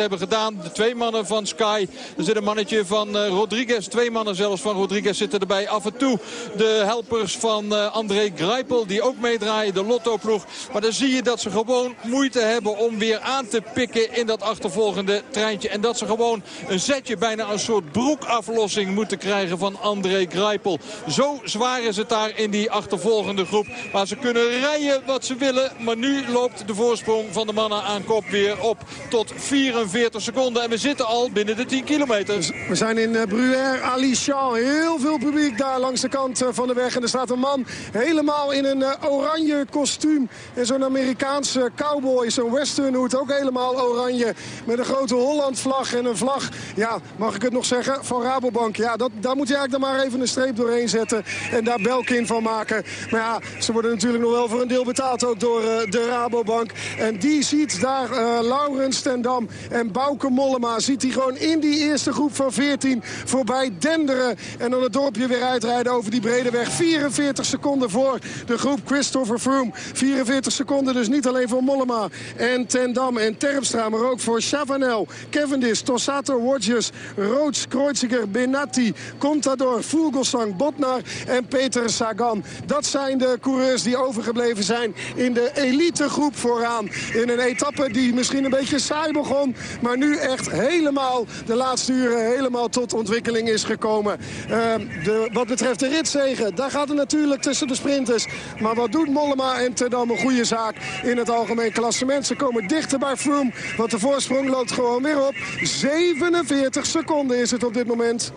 hebben gedaan. De twee mannen van Sky. Er zit een mannetje van uh, Rodriguez. Twee mannen zelfs van Rodriguez zitten erbij. Af en toe de helpers van uh, André Greipel die ook meedraaien. De Lotto-ploeg. Maar dan zie je dat ze gewoon moeite hebben om weer aan te pikken in dat achtervolgende treintje. En dat ze gewoon een zetje, bijna een soort broekaflossing moeten krijgen van André Greipel. Zo zwaar is het daar in die achtervolgende groep. Maar ze kunnen rijden wat ze willen. Maar nu loopt de voorsprong van de mannen aan kop weer op tot 4 44 seconden. En we zitten al binnen de 10 kilometer. We zijn in uh, Bruer, Alichamp. Heel veel publiek daar langs de kant uh, van de weg. En er staat een man helemaal in een uh, oranje kostuum. En zo'n Amerikaanse cowboy, zo'n westernhoed, ook helemaal oranje. Met een grote Holland-vlag en een vlag, ja, mag ik het nog zeggen, van Rabobank. Ja, dat, daar moet je eigenlijk dan maar even een streep doorheen zetten. En daar Belkin van maken. Maar ja, ze worden natuurlijk nog wel voor een deel betaald ook door de Rabobank. En die ziet daar Laurens ten Dam en Bouke Mollema ziet hij gewoon in die eerste groep van 14 voorbij denderen. En dan het dorpje weer uitrijden over die brede weg. 44 seconden voor de groep Christopher Froome. 44 seconden dus niet alleen voor Mollema en Ten Dam en Terpstra. Maar ook voor Chavanel, Cavendish, Tossato, Rogers, Roach, Kreuziger, Benatti, Contador, Vogelsang, Botnar en Peter Sagan. Dat zijn de coureurs die overgebleven zijn in de elitegroep vooraan. In een etappe die misschien een beetje saai begon. Maar nu echt helemaal de laatste uren helemaal tot ontwikkeling is gekomen. Uh, de, wat betreft de ritzegen, daar gaat het natuurlijk tussen de sprinters. Maar wat doet Mollema en Terdam een goede zaak in het algemeen klassement. Ze komen dichter bij Froome, want de voorsprong loopt gewoon weer op. 47 seconden is het op dit moment.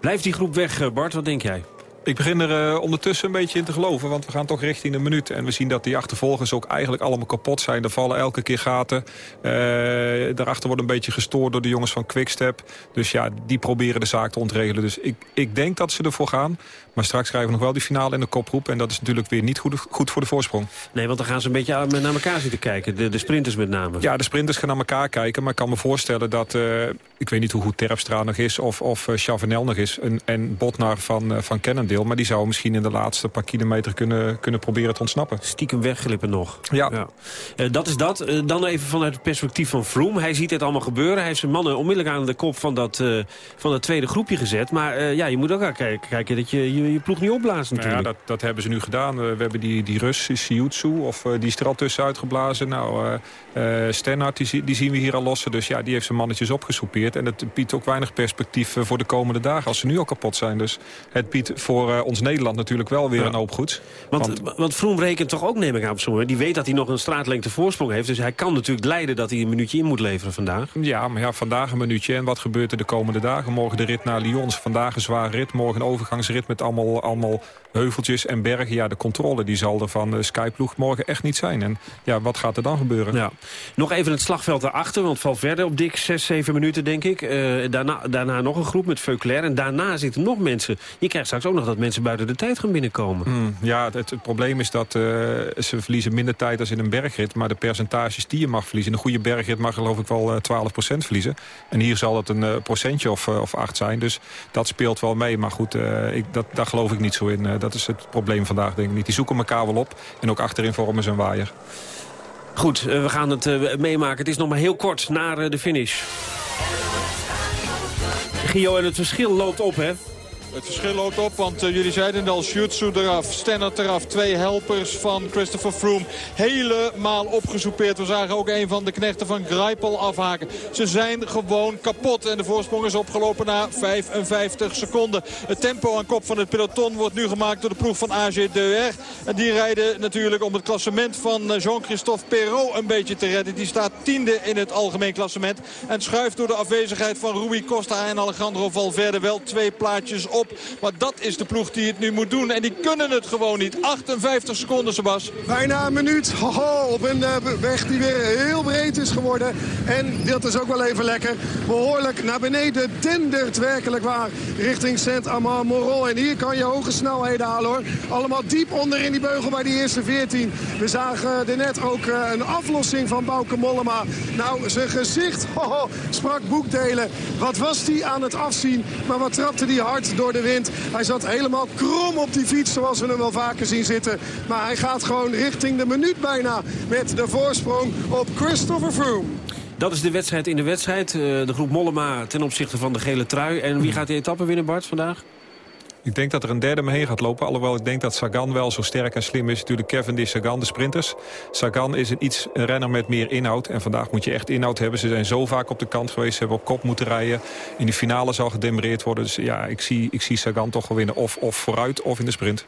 Blijft die groep weg, eh, Bart? Wat denk jij? Ik begin er uh, ondertussen een beetje in te geloven. Want we gaan toch richting de minuut. En we zien dat die achtervolgers ook eigenlijk allemaal kapot zijn. Er vallen elke keer gaten. Uh, daarachter wordt een beetje gestoord door de jongens van Quickstep. Dus ja, die proberen de zaak te ontregelen. Dus ik, ik denk dat ze ervoor gaan. Maar straks krijgen we nog wel die finale in de kopgroep. En dat is natuurlijk weer niet goed, goed voor de voorsprong. Nee, want dan gaan ze een beetje naar elkaar zitten kijken. De, de sprinters met name. Ja, de sprinters gaan naar elkaar kijken. Maar ik kan me voorstellen dat... Uh, ik weet niet hoe goed Terpstra nog is. Of, of Chavanel nog is. En, en Botnar van, van Maar die zou misschien in de laatste paar kilometer kunnen, kunnen proberen te ontsnappen. Stiekem wegglippen nog. Ja. ja. Uh, dat is dat. Uh, dan even vanuit het perspectief van Froome. Hij ziet dit allemaal gebeuren. Hij heeft zijn mannen onmiddellijk aan de kop van dat, uh, van dat tweede groepje gezet. Maar ja, je moet ook kijken, kijken dat je, je, je ploeg niet opblaast natuurlijk. Nou ja, dat, dat hebben ze nu gedaan. we hebben die, die Rus, Siutsu, of die is er al tussen uitgeblazen. Nou, Stennart, die, die, zien we hier al lossen. Dus ja, die heeft zijn mannetjes opgesoupeerd. En het biedt ook weinig perspectief voor de komende dagen. Als ze nu al kapot zijn. Dus het biedt voor ons Nederland natuurlijk wel weer een hoop goeds. Want, want, want Vroom rekent toch ook, neem ik aan op Die weet dat hij nog een straatlengte voorsprong heeft. Dus hij kan natuurlijk leiden dat hij een minuutje in moet leveren vandaag. Ja, maar ja, vandaag een minuutje. En wat gebeurt er de komende dagen? Morgen de rit naar Lyon. Vandaag een zware rit. Morgen een overgangsrit met allemaal, allemaal heuveltjes en bergen. Ja, de controle die zal er van de Skyploeg morgen echt niet zijn. En ja, wat gaat er dan gebeuren? Ja. Nog even het slagveld erachter, want valt verder op dik 6, 7 minuten, denk ik. Uh, daarna, daarna nog een groep met Veuclair. En daarna zitten nog mensen. Je krijgt straks ook nog dat mensen buiten de tijd gaan binnenkomen. Mm, ja, het, het, probleem is dat uh, ze verliezen minder tijd als in een bergrit. Maar de percentages die je mag verliezen... in een goede bergrit mag geloof ik wel uh, eh, 12% verliezen. En hier zal het een uh, procentje of, of 8 zijn. Dus dat speelt wel mee. Maar goed, ik, dat, daar geloof ik niet zo in. dat is het probleem vandaag, denk ik niet. Die zoeken elkaar wel op. En ook achterin vormen ze een waaier. Goed, we gaan het meemaken. Het is nog maar heel kort naar de finish. Gio, en het verschil loopt op, hè? Het verschil loopt op, want uh, jullie zeiden al, Schutzu eraf, Stenner eraf. Twee helpers van Christopher Froome. Helemaal opgesoupeerd. We zagen ook een van de knechten van Greipel afhaken. Ze zijn gewoon kapot en de voorsprong is opgelopen na 55 seconden. Het tempo aan kop van het peloton wordt nu gemaakt door de ploeg van AG2R. En die rijden natuurlijk om het klassement van eh, Jean-Christophe Perrault een beetje te redden. Die staat tiende in het algemeen klassement. En schuift door de afwezigheid van Rui Costa en Alejandro Valverde wel twee plaatjes op. Maar dat is de ploeg die het nu moet doen. En die kunnen het gewoon niet. 58 seconden, Sebas. Bijna een minuut. Hoho, op een uh, weg die weer heel breed is geworden. En dat is ook wel even lekker. Behoorlijk naar beneden dendert werkelijk waar. Richting Saint-Amand-Moron. En hier kan je hoge snelheden halen hoor. Allemaal diep onder in die beugel bij die eerste 14. We zagen er net ook uh, een aflossing van Bouke Mollema. Nou, zijn gezicht hoho, sprak boekdelen. Wat was die aan het afzien. Maar wat trapte die hard door de wind. Hij zat helemaal krom op die fiets zoals we hem wel vaker zien zitten. Maar hij gaat gewoon richting de minuut bijna met de voorsprong op Christopher Froome. Dat is de wedstrijd in de wedstrijd. de groep Mollema ten opzichte van de gele trui. En wie gaat die etappe winnen, Bart, vandaag? Ik denk dat er een derde mee gaat lopen. Alhoewel ik denk dat Sagan wel zo sterk en slim is. Natuurlijk Kevin is Sagan, de sprinters. Sagan is een iets een renner met meer inhoud. En vandaag moet je echt inhoud hebben. Ze zijn zo vaak op de kant geweest. Ze hebben op kop moeten rijden. In de finale zal gedemereerd worden. Dus ja, ik zie, ik zie Sagan toch wel winnen. Of, of vooruit of in de sprint.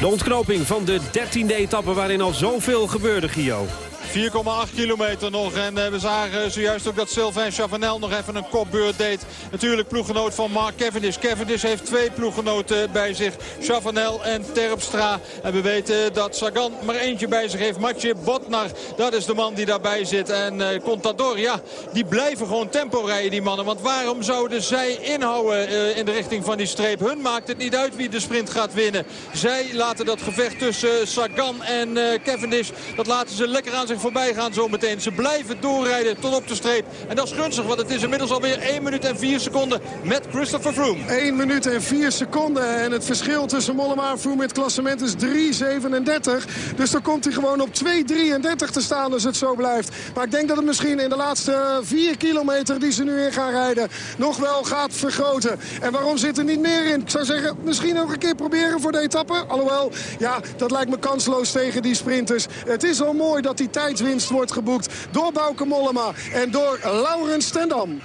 De ontknoping van de dertiende etappe waarin al zoveel gebeurde, Gio. 4,8 kilometer nog. En uh, we zagen zojuist ook dat Sylvain Chavanel nog even een kopbeurt deed. Natuurlijk ploeggenoot van Mark Cavendish. Cavendish heeft twee ploeggenoten bij zich. Chavanel en Terpstra. En we weten dat Sagan maar eentje bij zich heeft. Matje Botnar, dat is de man die daarbij zit. En uh, Contador, ja, die blijven gewoon tempo rijden die mannen. Want waarom zouden zij inhouden uh, in de richting van die streep? Hun maakt het niet uit wie de sprint gaat winnen. Zij laten dat gevecht tussen Sagan en Cavendish, dat laten ze lekker aan zich voorbij gaan zometeen. Ze blijven doorrijden tot op de streep. En dat is gunstig, want het is inmiddels alweer 1 minuut en 4 seconden met Christopher Froome. 1 minuut en 4 seconden. En het verschil tussen Mollema en Froome in het klassement is 3,37. Dus dan komt hij gewoon op 2,33 te staan als het zo blijft. Maar ik denk dat het misschien in de laatste 4 kilometer die ze nu in gaan rijden... nog wel gaat vergroten. En waarom zit er niet meer in? Ik zou zeggen, misschien nog een keer proberen voor de etappe. Alhoewel, ja, dat lijkt me kansloos tegen die sprinters. Het is al mooi dat die tijd tijdswinst wordt geboekt door Bauke Mollema en door Laurens Stendam.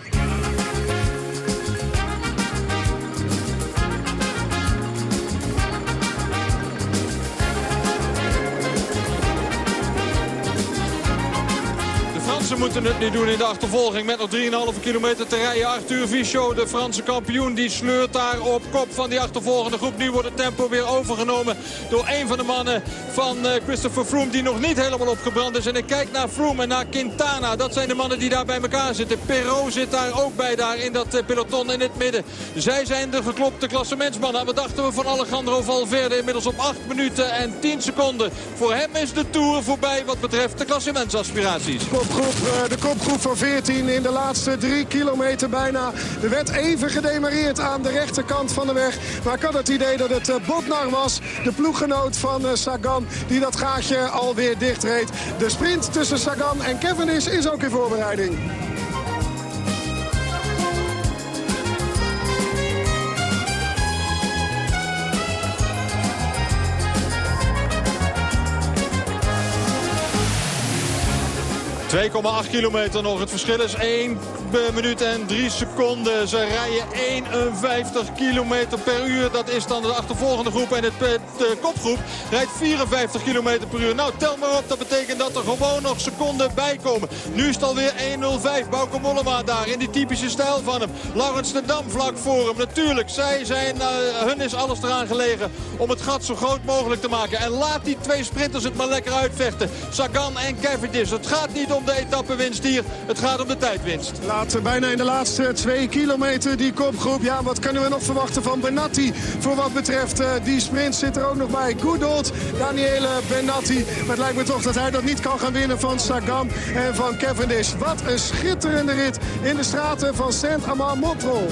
Ze moeten het nu doen in de achtervolging met nog 3,5 kilometer te rijden. Arthur Vichot, de Franse kampioen, die sleurt daar op kop van die achtervolgende groep. Nu wordt het tempo weer overgenomen door een van de mannen van eh, Christopher Froome... die nog niet helemaal opgebrand is. En ik kijk naar Froome en naar Quintana. Dat zijn de mannen die daar bij elkaar zitten. Perrault zit daar ook bij, daar in dat eh, peloton in het midden. Zij zijn de geklopte klassementsmannen. Wat dachten we van Alejandro Valverde? Inmiddels op 8 minuten en 10 seconden. Voor hem is de Tour voorbij wat betreft de klassementsaspiraties. Kopgroep de kopgroep van 14 in de laatste drie kilometer bijna. Er werd even gedemareerd aan de rechterkant van de weg. Maar ik had het idee dat het eh, Botnar was, de ploeggenoot van eh, Sagan... die dat gaatje alweer dichtreed. De sprint tussen Sagan en Cavendish is ook in voorbereiding. 2,8 kilometer nog. Het verschil is 1 minuut en 3 seconden. Ze rijden 51 kilometer per uur. Dat is dan de achtervolgende groep. En het, de kopgroep rijdt 54 kilometer per uur. Nou, tel maar op. Dat betekent dat er gewoon nog seconden bij komen. Nu is het alweer 1.05. Bauke Mollema daar in die typische stijl van hem. Laurens de Dam vlak voor hem. Natuurlijk, zij zijn, uh, hun is alles eraan gelegen om het gat zo groot mogelijk te maken. En laat die twee sprinters het maar lekker uitvechten. Sagan en Cavendish. Het gaat niet om de etappewinst hier. Het gaat om de tijdwinst. Laat bijna in de laatste twee kilometer die kopgroep. Ja, wat kunnen we nog verwachten van Benatti? Voor wat betreft uh, die sprint zit er ook nog bij. Goodold, Daniele Benatti. Maar het lijkt me toch dat hij dat niet kan gaan winnen van Sagan en van Cavendish. Wat een schitterende rit in de straten van Saint-Amand-Motrol.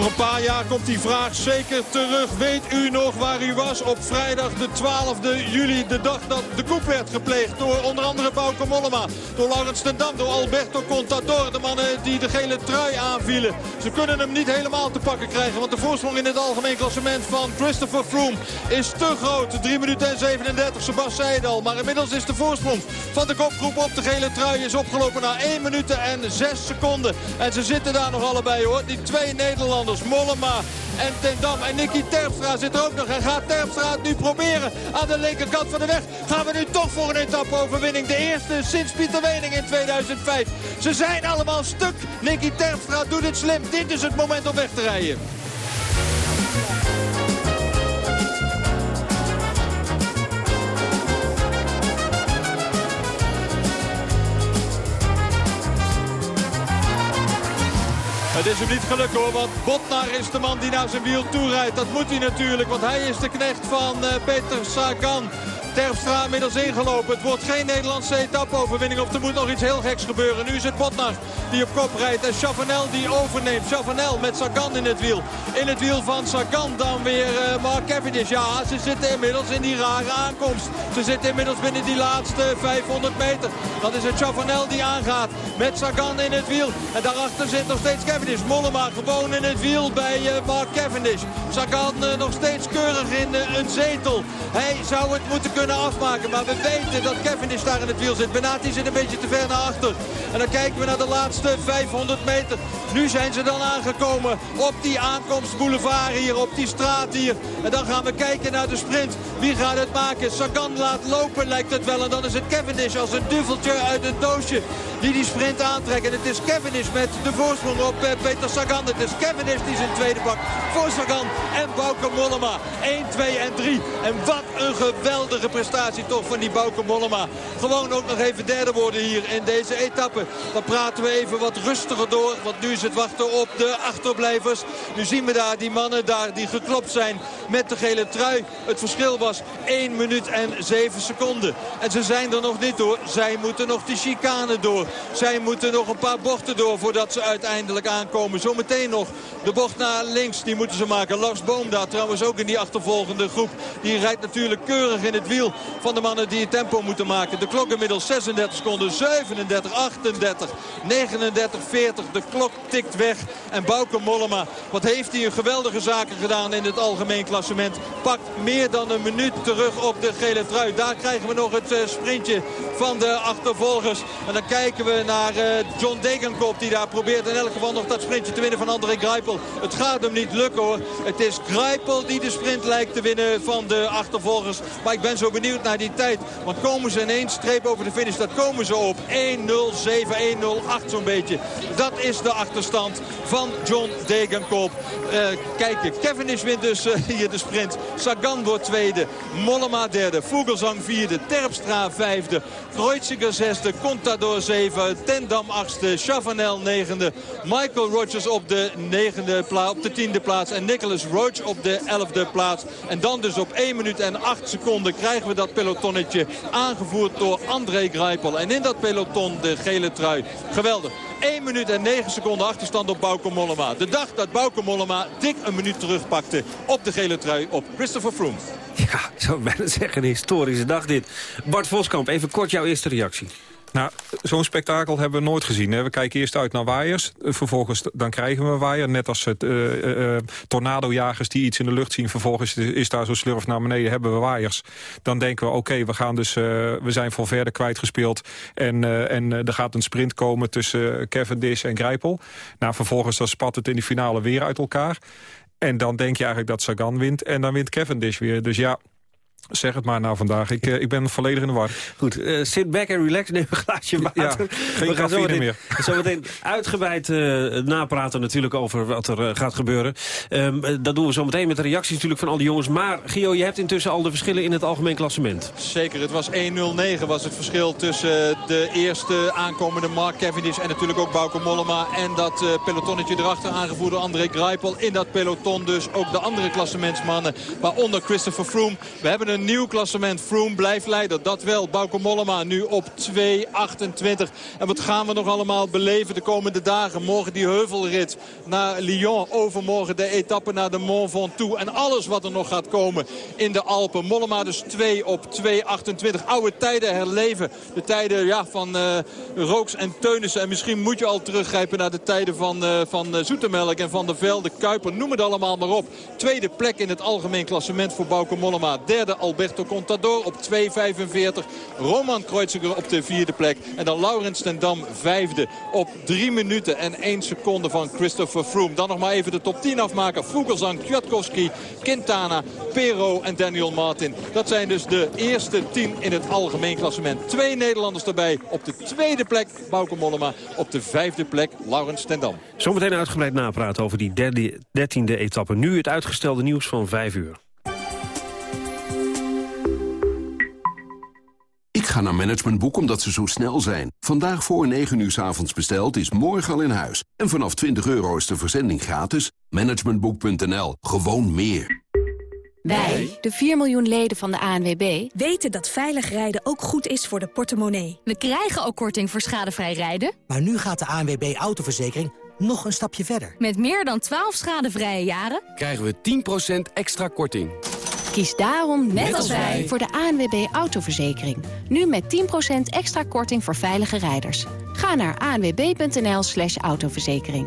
Over een paar jaar komt die vraag zeker terug. Weet u nog waar u was op vrijdag de 12e juli? De dag dat de koep werd gepleegd door onder andere Bauke Mollema. Door Laurens ten Dam, door Alberto Contador. De mannen die de gele trui aanvielen. Ze kunnen hem niet helemaal te pakken krijgen. Want de voorsprong in het algemeen klassement van Christopher Froome is te groot. 3 minuten en 37, Sebas zei. Maar inmiddels is de voorsprong van de kopgroep op de gele trui is opgelopen naar 1 minuut en 6 seconden. En ze zitten daar nog allebei hoor. Die twee Nederlanders Mollema en Ten Dam. En Nicky Terpstra zit er ook nog. En gaat Terpstra het nu proberen aan de linkerkant van de weg. Gaan we nu toch voor een etappe-overwinning. De eerste sinds Pieter Wening in 2005. Ze zijn allemaal stuk. Nicky Terpstra doet het slim. Dit is het moment om weg te rijden. Het is hem niet gelukt hoor, want Botnar is de man die naar zijn wiel toe rijdt. Dat moet hij natuurlijk, want hij is de knecht van uh, Peter Sagan. Terpstra inmiddels ingelopen. Het wordt geen Nederlandse etappe-overwinning of er moet nog iets heel geks gebeuren. Nu is het Botnar die op kop rijdt en Chavanel die overneemt. Chavanel met Sagan in het wiel. In het wiel van Sagan dan weer uh, Mark Cavendish. Ja, ze zitten inmiddels in die rare aankomst. Ze zitten inmiddels binnen die laatste 500 meter. Dan is het Chavanel die aangaat met Sagan in het wiel. En daarachter zit nog steeds Cavendish. Mollema gewoon in het wiel bij uh, Mark Cavendish. Sagan uh, nog steeds keurig in een zetel. Hij zou het moeten kunnen afmaken. Maar we weten dat Cavendish daar in het wiel zit. Benati zit een beetje te ver naar achter. En dan kijken we naar de laatste 500 meter. Nu zijn ze dan aangekomen op die aankomstboulevard hier, op die straat hier. En dan gaan we kijken naar de sprint. Wie gaat het maken? Sagan laat lopen lijkt het wel. En dan is het Cavendish als een duveltje uit het doosje die die sprint aantrekt. En het is Cavendish met de voorsprong op eh, Peter Sagan. Het is Cavendish die zijn tweede pak voor Sagan en Bauke Mollema. 1, 2 en 3. En wat een geweldige prestatie toch van die Bauke Mollema. Gewoon ook nog even derde worden hier in deze etappe. Dan praten we even wat rustiger door. Want nu is het wachten op de achterblijvers. Nu zien we daar die mannen daar die geklopt zijn met de gele trui. Het verschil was 1 minuut en 7 seconden. En ze zijn er nog niet door. Zij moeten nog die chicane door. Zij moeten nog een paar bochten door voordat ze uiteindelijk aankomen. Zometeen nog de bocht naar links. Die moeten ze maken. Lars Boom daar trouwens ook in die achtervolgende groep. Die rijdt natuurlijk keurig in het wiel van de mannen die het tempo moeten maken. De klok inmiddels 36 seconden. 37, 38, 39, 40. De klok tikt weg. En Bauke Mollema, wat heeft hij een geweldige zaken gedaan in het algemeen klassement. Pakt meer dan een minuut terug op de gele trui. Daar krijgen we nog het eh, sprintje van de achtervolgers. En dan kijken we naar eh, John Degenkop die daar probeert in elk geval nog dat sprintje te winnen van André Greipel. Het gaat hem niet lukken hoor. Het is Greipel die de sprint lijkt te winnen van de achtervolgers. Maar ik ben zo benieuwd naar die tijd. Want komen ze in één streep over de finish, dat komen ze op 1-0-7, 1-0-8 zo'n beetje. Dat is de achterstand van John Degenkop. Uh, kijken, Cavendish wint dus uh, hier de sprint. Sagan wordt tweede. Mollema derde. Vogelsang vierde. Terpstra vijfde. Kreuziger zesde. Contador zeven. Tendam achtste. Chavanel negende. Michael Rogers op de, negende op de tiende plaats. En Nicholas Roach op de elfde plaats. En dan dus op 1 minuut en 8 seconden krijgen we dat pelotonnetje aangevoerd door André Greipel. En in dat peloton de gele trui. Geweldig. 1 minuut en 9 seconden achterstand op Bauke Mollema. De dag dat Bauke Mollema dik een minuut terugpakte op de gele trui op Christopher Froome. Ja, ik zou bijna zeggen een historische dag dit. Bart Voskamp, even kort jouw eerste reactie. Nou, zo'n spektakel hebben we nooit gezien. Hè. We kijken eerst uit naar waaiers. Vervolgens dan krijgen we waaier. Net als het, uh, tornadojagers die iets in de lucht zien. Vervolgens is daar zo slurf naar beneden, hebben we waaiers. Dan denken we, oké, we gaan dus, we zijn voor verder kwijtgespeeld. En, en er gaat een sprint komen tussen Cavendish en Grijpel. Nou, vervolgens dan spat het in de finale weer uit elkaar. En dan denk je eigenlijk dat Sagan wint. En dan wint Cavendish weer. Dus ja, Zeg het maar nou vandaag. Ik, uh, ik ben volledig in de war. Goed, uh, sit back en relax. Neem een glaasje water. Ja, geen We gaan zo meteen, meer. Zo meteen uitgebreid uh, napraten natuurlijk over wat er gaat gebeuren. Um, dat doen we zo meteen met de reacties natuurlijk van al die jongens. Maar Gio, je hebt intussen al de verschillen in het algemeen klassement. Zeker, het was 1-0-9 was het verschil tussen de eerste aankomende Mark Cavendish... en natuurlijk ook Bauke Mollema en dat pelotonnetje erachter aangevoerde André Greipel. In dat peloton dus ook de andere klassementsmannen, waaronder Christopher Froome. We hebben een nieuw klassement. Froome blijft leider, dat wel. Bauke Mollema nu op 2.28. En wat gaan we nog allemaal beleven de komende dagen? Morgen die heuvelrit naar Lyon. Overmorgen de etappe naar de Mont Ventoux. En alles wat er nog gaat komen in de Alpen. Mollema dus 2 op 2.28. Oude tijden herleven. De tijden ja, van uh, Rooks en Teunissen. En misschien moet je al teruggrijpen naar de tijden van, uh, van uh, Zoetemelk en Van der Velde. Kuiper, noem het allemaal maar op. Tweede plek in het algemeen klassement voor Bauke Mollema. Derde Alberto Contador op 2.45. Roman Kreuziger op de vierde plek. En dan Laurens ten Dam vijfde op 3 minuten en 1 seconde van Christopher Froome. Dan nog maar even de top 10 afmaken. Vogelsang, Kwiatkowski, Quintana, Pero en Daniel Martin. Dat zijn dus de eerste 10 in het algemeen klassement. Twee Nederlanders erbij. Op de tweede plek Bauke Mollema. Op de vijfde plek Laurens ten Dam. Zometeen uitgebreid napraten over die dertiende etappe. Nu het uitgestelde nieuws van 5 uur. Ik ga naar Managementboek omdat ze zo snel zijn. Vandaag voor 9 uur s avonds besteld is morgen al in huis. En vanaf 20 euro is de verzending gratis. Managementboek.nl. Gewoon meer. Wij, de 4 miljoen leden van de ANWB, weten dat veilig rijden ook goed is voor de portemonnee. We krijgen ook korting voor schadevrij rijden. Maar nu gaat de ANWB Autoverzekering nog een stapje verder. Met meer dan 12 schadevrije jaren krijgen we 10% extra korting. Kies daarom, net, als wij, voor de ANWB Autoverzekering. Nu met 10% extra korting voor veilige rijders. Ga naar anwb.nl slash autoverzekering.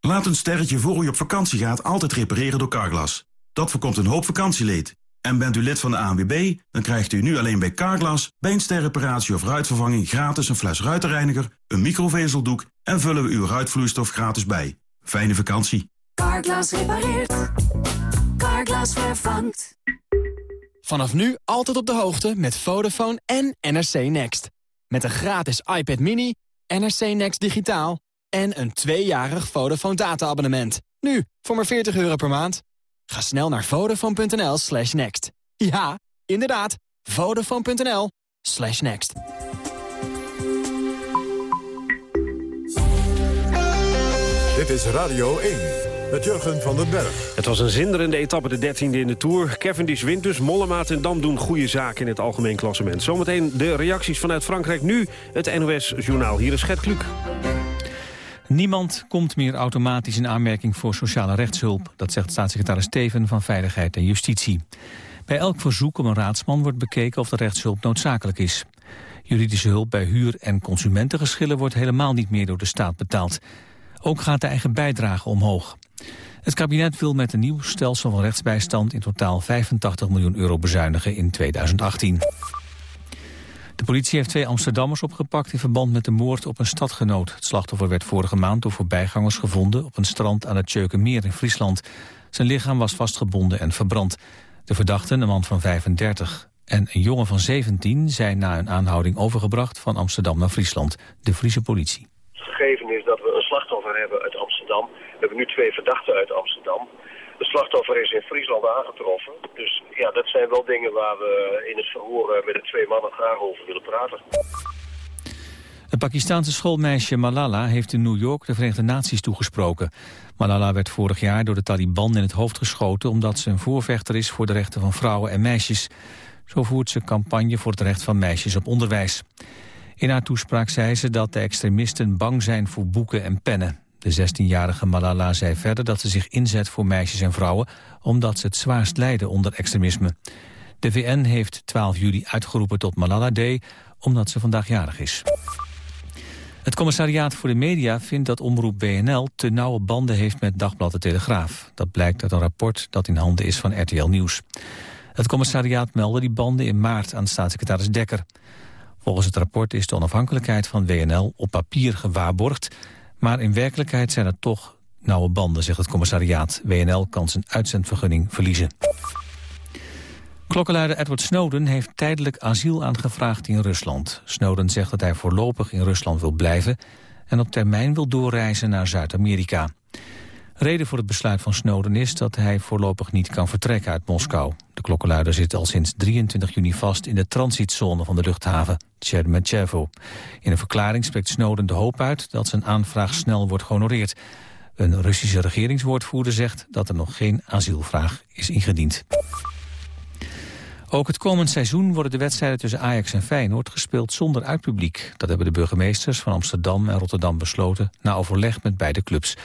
Laat een sterretje voor u op vakantie gaat altijd repareren door Carglass. Dat voorkomt een hoop vakantieleed. En bent u lid van de ANWB, dan krijgt u nu alleen bij Carglass... bij een sterreparatie of ruitvervanging gratis een fles ruitenreiniger... een microvezeldoek en vullen we uw ruitvloeistof gratis bij. Fijne vakantie. Carglass repareert. Carglass vervangt. Vanaf nu altijd op de hoogte met Vodafone en NRC Next. Met een gratis iPad mini, NRC Next digitaal... en een tweejarig Vodafone data-abonnement. Nu, voor maar 40 euro per maand. Ga snel naar vodafone.nl slash next. Ja, inderdaad, vodafone.nl slash next. Dit is Radio 1, met Jurgen van den Berg. Het was een zinderende etappe, de 13e in de Tour. Cavendish wint dus, Mollemaat en Dam doen goede zaken in het algemeen klassement. Zometeen de reacties vanuit Frankrijk. Nu het NOS-journaal. Hier is Gert Kluk. Niemand komt meer automatisch in aanmerking voor sociale rechtshulp. Dat zegt staatssecretaris Steven van Veiligheid en Justitie. Bij elk verzoek om een raadsman wordt bekeken of de rechtshulp noodzakelijk is. Juridische hulp bij huur- en consumentengeschillen wordt helemaal niet meer door de staat betaald. Ook gaat de eigen bijdrage omhoog. Het kabinet wil met een nieuw stelsel van rechtsbijstand in totaal 85 miljoen euro bezuinigen in 2018. De politie heeft twee Amsterdammers opgepakt in verband met de moord op een stadgenoot. Het slachtoffer werd vorige maand door voorbijgangers gevonden op een strand aan het Tjeukenmeer in Friesland. Zijn lichaam was vastgebonden en verbrand. De verdachten, een man van 35 en een jongen van 17, zijn na een aanhouding overgebracht van Amsterdam naar Friesland. De Friese politie. Het gegeven is dat we een slachtoffer hebben uit Amsterdam. Hebben nu twee verdachten uit Amsterdam. De slachtoffer is in Friesland aangetroffen. Dus ja, dat zijn wel dingen waar we in het verhoor met de twee mannen graag over willen praten. Het Pakistanse schoolmeisje Malala heeft in New York de Verenigde Naties toegesproken. Malala werd vorig jaar door de Taliban in het hoofd geschoten... omdat ze een voorvechter is voor de rechten van vrouwen en meisjes. Zo voert ze campagne voor het recht van meisjes op onderwijs. In haar toespraak zei ze dat de extremisten bang zijn voor boeken en pennen. De 16-jarige Malala zei verder dat ze zich inzet voor meisjes en vrouwen... omdat ze het zwaarst lijden onder extremisme. De VN heeft 12 juli uitgeroepen tot Malala Day... omdat ze vandaag jarig is. Het commissariaat voor de media vindt dat omroep BNL... te nauwe banden heeft met Dagblad de Telegraaf. Dat blijkt uit een rapport dat in handen is van RTL Nieuws. Het commissariaat meldde die banden in maart aan staatssecretaris Dekker. Volgens het rapport is de onafhankelijkheid van WNL op papier gewaarborgd... Maar in werkelijkheid zijn er toch nauwe banden, zegt het commissariaat. WNL kan zijn uitzendvergunning verliezen. Klokkenluider Edward Snowden heeft tijdelijk asiel aangevraagd in Rusland. Snowden zegt dat hij voorlopig in Rusland wil blijven... en op termijn wil doorreizen naar Zuid-Amerika. Reden voor het besluit van Snowden is dat hij voorlopig niet kan vertrekken uit Moskou. De klokkenluider zit al sinds 23 juni vast in de transitzone van de luchthaven Sheremetyevo. In een verklaring spreekt Snowden de hoop uit dat zijn aanvraag snel wordt gehonoreerd. Een Russische regeringswoordvoerder zegt dat er nog geen asielvraag is ingediend. Ook het komend seizoen worden de wedstrijden tussen Ajax en Feyenoord gespeeld zonder uitpubliek. Dat hebben de burgemeesters van Amsterdam en Rotterdam besloten na overleg met beide clubs.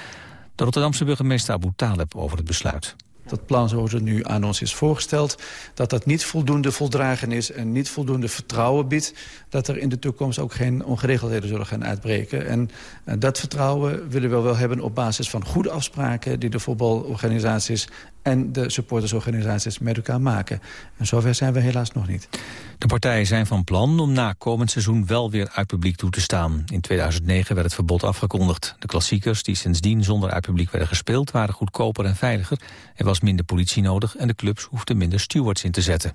De Rotterdamse burgemeester Abu Taleb over het besluit. Dat plan zoals het nu aan ons is voorgesteld... dat dat niet voldoende voldragen is en niet voldoende vertrouwen biedt... dat er in de toekomst ook geen ongeregeldheden zullen gaan uitbreken. En uh, dat vertrouwen willen we wel hebben op basis van goede afspraken... die de voetbalorganisaties en de supportersorganisaties met elkaar maken. En zover zijn we helaas nog niet. De partijen zijn van plan om na komend seizoen wel weer uitpubliek toe te staan. In 2009 werd het verbod afgekondigd. De klassiekers die sindsdien zonder uitpubliek werden gespeeld... waren goedkoper en veiliger. Er was minder politie nodig en de clubs hoefden minder stewards in te zetten.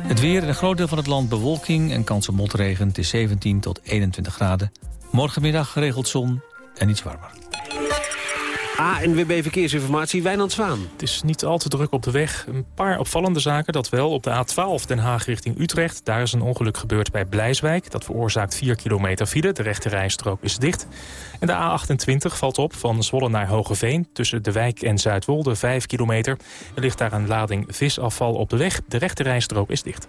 Het weer in een groot deel van het land bewolking en kans op motregen. Het is 17 tot 21 graden. Morgenmiddag geregeld zon en iets warmer. ANWB Verkeersinformatie, Wijnand Zwaan. Het is niet al te druk op de weg. Een paar opvallende zaken, dat wel. Op de A12 Den Haag richting Utrecht. Daar is een ongeluk gebeurd bij Blijswijk. Dat veroorzaakt 4 kilometer file. De rechte rijstrook is dicht. En de A28 valt op van Zwolle naar Hogeveen. Tussen de wijk en Zuidwolde 5 kilometer. Er ligt daar een lading visafval op de weg. De rechte rijstrook is dicht.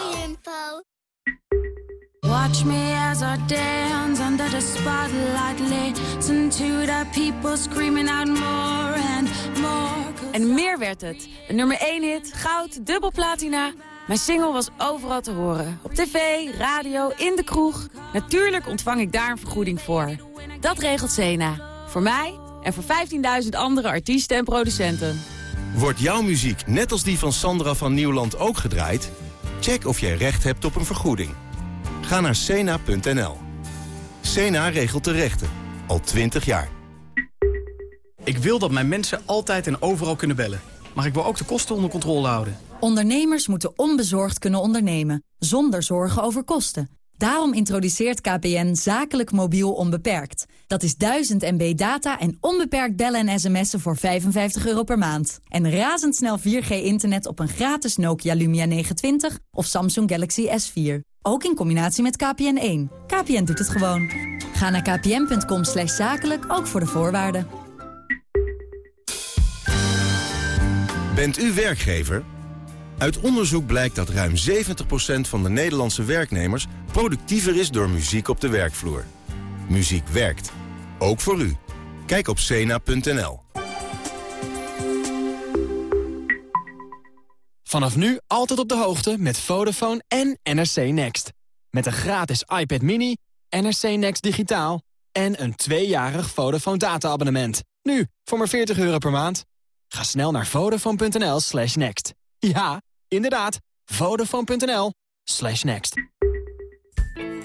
Watch me as I dance under the spotlight Listen to the people screaming out more and more En meer werd het. Een nummer 1 hit, goud, dubbel platina. Mijn single was overal te horen. Op tv, radio, in de kroeg. Natuurlijk ontvang ik daar een vergoeding voor. Dat regelt Sena. Voor mij en voor 15.000 andere artiesten en producenten. Wordt jouw muziek net als die van Sandra van Nieuwland ook gedraaid? Check of jij recht hebt op een vergoeding. Ga naar cena.nl. Cena regelt de rechten. Al 20 jaar. Ik wil dat mijn mensen altijd en overal kunnen bellen. Maar ik wil ook de kosten onder controle houden. Ondernemers moeten onbezorgd kunnen ondernemen. Zonder zorgen over kosten. Daarom introduceert KPN zakelijk mobiel onbeperkt. Dat is 1000 MB data en onbeperkt bellen en sms'en voor 55 euro per maand. En razendsnel 4G-internet op een gratis Nokia Lumia 920 of Samsung Galaxy S4. Ook in combinatie met KPN1. KPN doet het gewoon. Ga naar kpn.com slash zakelijk, ook voor de voorwaarden. Bent u werkgever? Uit onderzoek blijkt dat ruim 70% van de Nederlandse werknemers... productiever is door muziek op de werkvloer. Muziek werkt. Ook voor u. Kijk op cena.nl. Vanaf nu altijd op de hoogte met Vodafone en NRC Next. Met een gratis iPad mini, NRC Next digitaal... en een tweejarig Vodafone data-abonnement. Nu, voor maar 40 euro per maand. Ga snel naar vodafone.nl slash next. Ja, inderdaad, vodafone.nl slash next.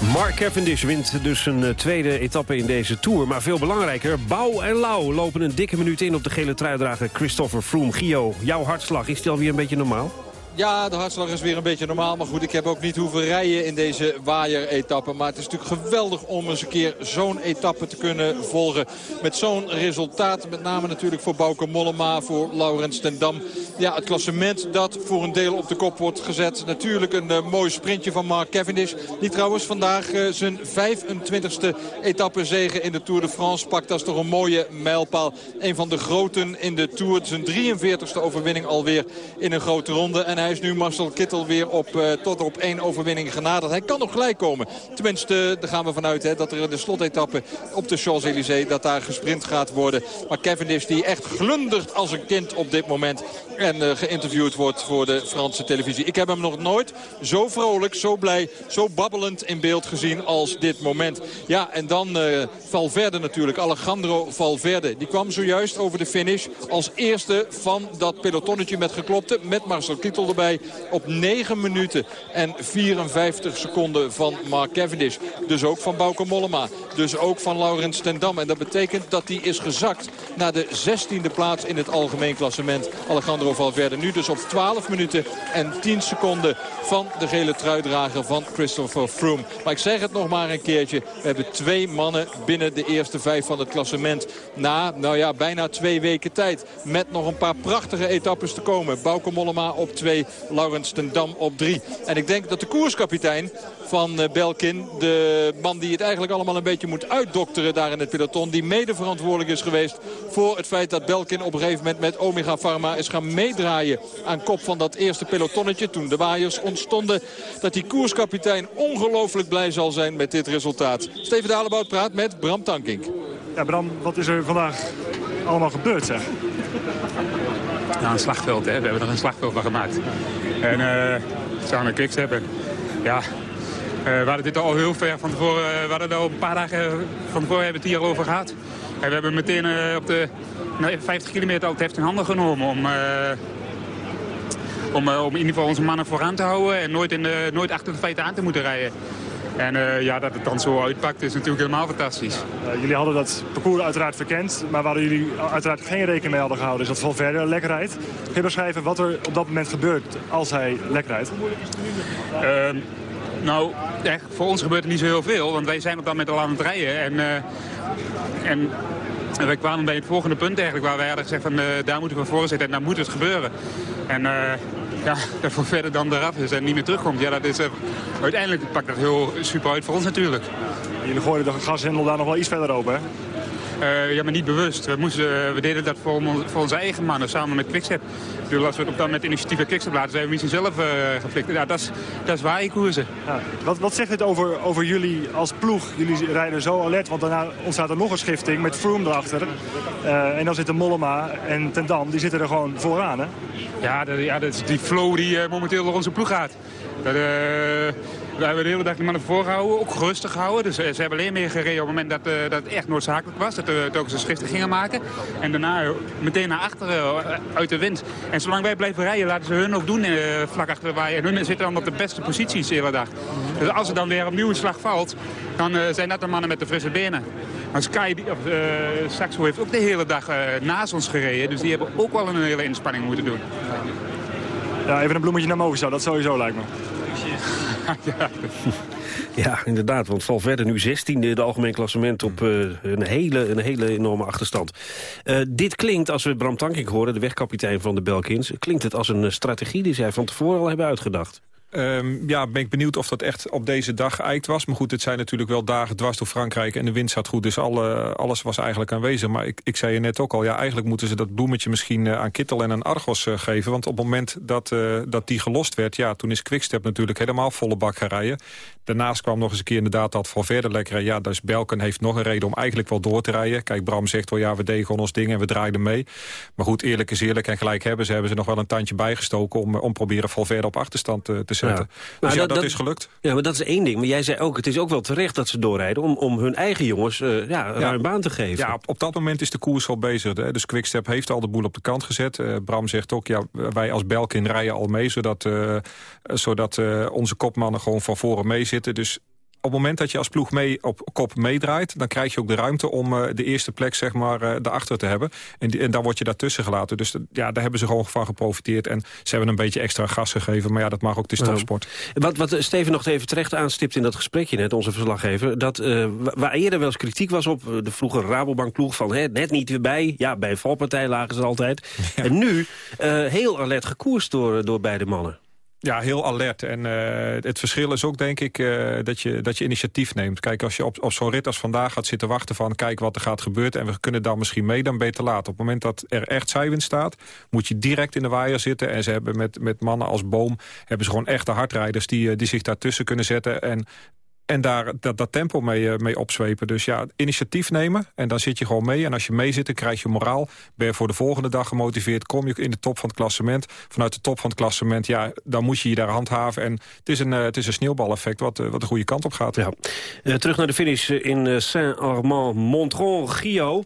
Mark Cavendish wint dus een eh, tweede etappe in deze Tour. Maar veel belangrijker, Bouw en Lau lopen een dikke minuut in... op de gele truidrager Christopher Froome. Gio, jouw hartslag, is die alweer een beetje normaal? Ja, de hartslag is weer een beetje normaal. Maar goed, ik heb ook niet hoeven rijden in deze waaier-etappe. Maar het is natuurlijk geweldig om eens een keer zo'n etappe te kunnen volgen. Met zo'n resultaat. Met name natuurlijk voor Bauke Mollema, voor Laurens ten Dam. Ja, het klassement dat voor een deel op de kop wordt gezet. Natuurlijk een uh, mooi sprintje van Mark Cavendish. Die trouwens vandaag uh, zijn 25e etappe zegen in de Tour de France pakt. Dat is toch een mooie mijlpaal. Een van de groten in de Tour. Zijn 43e overwinning alweer in een grote ronde. En hij hij is nu Marcel Kittel weer op, uh, tot op één overwinning genaderd. Hij kan nog gelijk komen. Tenminste, daar gaan we vanuit hè, dat er in de slotetappe op de Champs-Élysées... dat daar gesprint gaat worden. Maar Cavendish die echt glundert als een kind op dit moment. En uh, geïnterviewd wordt voor de Franse televisie. Ik heb hem nog nooit zo vrolijk, zo blij, zo babbelend in beeld gezien als dit moment. Ja, en dan uh, Valverde natuurlijk. Alejandro Valverde. Die kwam zojuist over de finish als eerste van dat pelotonnetje met geklopte. Met Marcel Kittel op 9 minuten en 54 seconden van Mark Cavendish. Dus ook van Bauke Mollema. Dus ook van Laurens ten Dam. En dat betekent dat hij is gezakt naar de 16e plaats in het algemeen klassement. Alejandro Valverde nu dus op 12 minuten en 10 seconden van de gele truidrager van Christopher Froome. Maar ik zeg het nog maar een keertje. We hebben twee mannen binnen de eerste vijf van het klassement. Na, nou ja, bijna twee weken tijd. Met nog een paar prachtige etappes te komen. Bauke Mollema op twee, Laurens ten Dam op drie. En ik denk dat de koerskapitein van eh, Belkin. De man die het eigenlijk allemaal een beetje moet uitdokteren daar in het peloton. Die mede verantwoordelijk is geweest voor het feit dat Belkin op een gegeven moment met Omega Pharma is gaan meedraaien aan kop van dat eerste pelotonnetje. Toen de waaiers ontstonden dat die koerskapitein ongelooflijk blij zal zijn met dit resultaat. Steven Dalebout praat met Bram Tankink. Ja Bram, wat is er vandaag allemaal gebeurd? Nou, een slagveld, hè. We hebben er een slagveld van gemaakt. En uh, samen met hebben. Ja, uh, we hadden dit al heel ver van tevoren. Uh, we hadden al een paar dagen van tevoren hebben het hier over gehad. En we hebben meteen op de nou, 50 kilometer al het heft in handen genomen om, om, om in ieder geval onze mannen vooraan te houden en nooit, in de, nooit achter de feiten aan te moeten rijden. En uh, ja, dat het dan zo uitpakt is natuurlijk helemaal fantastisch. Uh, jullie hadden dat parcours uiteraard verkend, maar waar jullie uiteraard geen rekening mee hadden gehouden... is dat Valverde lekker rijdt. Kun je beschrijven wat er op dat moment gebeurt als hij lekker rijdt? Uh, nou, echt, voor ons gebeurt er niet zo heel veel, want wij zijn op dat moment al aan het rijden. En, uh, en en wij kwamen bij het volgende punt eigenlijk, waar wij hadden gezegd van uh, daar moeten we voor zitten en daar moet het gebeuren. En uh, ja, daarvoor verder dan eraf is en niet meer terugkomt. Ja, dat is, uh, uiteindelijk pakt dat heel super uit voor ons natuurlijk. Jullie gooien de gashendel daar nog wel iets verder open, hè? Uh, ja, maar niet bewust. We, moesten, we deden dat voor, voor onze eigen mannen, samen met Quickstep. Als we het op dat met initiatief Quickstep laten, zijn we misschien zelf uh, geflikt. Ja, dat is, dat is waar koersen. Ja. Wat, wat zegt het over, over jullie als ploeg? Jullie rijden zo alert, want daarna ontstaat er nog een schifting met Froome erachter. Uh, en dan zitten Mollema en Ten Dam, die zitten er gewoon vooraan, hè? Ja, dat, ja, dat is die flow die momenteel door onze ploeg gaat. Dat, we hebben de hele dag die mannen voorgehouden, ook rustig gehouden. Dus eh, ze hebben alleen meer gereden op het moment dat, uh, dat het echt noodzakelijk was. Dat ook zijn schriften gingen maken. En daarna meteen naar achteren uit de wind. En zolang wij blijven rijden, laten ze hun ook doen uh, vlak achter de waaier. En hun zitten dan op de beste posities de hele dag. Dus als er dan weer opnieuw een slag valt, dan zijn dat de mannen met de frisse benen. Maar Sky, of, Saxo heeft ook de hele dag naast ons gereden. Dus die hebben ook wel een hele inspanning moeten doen. Ja, even een bloemetje naar Movistar, dat sowieso lijkt me. Ja. inderdaad. Want Valverde nu 16e in het algemeen klassement op uh, een, hele, een hele enorme achterstand. Uh, dit klinkt, als we Bram Tankink horen, de wegkapitein van de Belkins... klinkt het als een eh, strategie die zij van tevoren al hebben uitgedacht. Um, ja, ben ik benieuwd of dat echt op deze dag geëikt was. Maar goed, het zijn natuurlijk wel dagen dwars door Frankrijk... en de wind zat goed, dus alle, alles was eigenlijk aanwezig. Maar ik, ik zei je net ook al, ja, eigenlijk moeten ze dat bloemetje misschien uh, aan Kittel en aan Argos uh, geven. Want op het moment dat, uh, dat die gelost werd, ja, toen is Quickstep natuurlijk helemaal volle bak gaan rijden. Daarnaast kwam nog eens een keer inderdaad dat verder lekker. Ja, dus Belken heeft nog een reden om eigenlijk wel door te rijden. Kijk, Bram zegt wel, ja, we deden gewoon ons ding en we draaiden mee. Maar goed, eerlijk is eerlijk en gelijk hebben ze, hebben ze nog wel een tandje bijgestoken... om, om proberen Valverde op achterstand te zetten. Dus ja, dat, dat, is gelukt. Ja, maar dat is één ding. Maar jij zei ook, het is ook wel terecht dat ze doorrijden... om, om hun eigen jongens uh, ja, een baan te geven. Ja, op, dat moment is de koers al bezig. Hè. Dus Quickstep heeft al de boel op de kant gezet. Uh, Bram zegt ook, ja, wij als Belkin rijden al mee... zodat, uh, zodat onze kopmannen gewoon van voren mee zitten. Dus op het moment dat je als ploeg mee op kop meedraait... dan krijg je ook de ruimte om uh, de eerste plek zeg maar, uh, daarachter te hebben. En, die, en dan word je daartussen gelaten. Dus ja, daar hebben ze gewoon van geprofiteerd. En ze hebben een beetje extra gas gegeven. Maar ja, dat mag ook, de stopsport. Wat, wat Steven nog even terecht aanstipt in dat gesprekje net, onze verslaggever... dat uh, waar eerder wel eens kritiek was op de vroege Rabobank-ploeg... van hè, net niet weer bij. Ja, bij een valpartij lagen ze altijd. En nu heel alert gekoerst door, door beide mannen. Ja, heel alert. En uh, het verschil is ook, denk ik, uh, dat, je, dat je initiatief neemt. Kijk, als je op, op zo'n rit als vandaag gaat zitten wachten van... kijk wat er gaat gebeuren en we kunnen dan misschien mee, dan te laat. Op het moment dat er echt zijwind staat, moet je direct in de waaier zitten. En ze hebben met, met mannen als Boom, hebben ze gewoon echte hardrijders... die, die zich daartussen kunnen zetten. En en daar dat, dat tempo mee, mee opzwepen. Dus ja, initiatief nemen en dan zit je gewoon mee. En als je mee zit, dan krijg je moraal. Ben je voor de volgende dag gemotiveerd, kom je in de top van het klassement. Vanuit de top van het klassement, ja, dan moet je je daar handhaven. En het is een, het is een sneeuwbaleffect wat, wat de goede kant op gaat. Ja. terug naar de finish in Saint-Armand-Montron, Gio.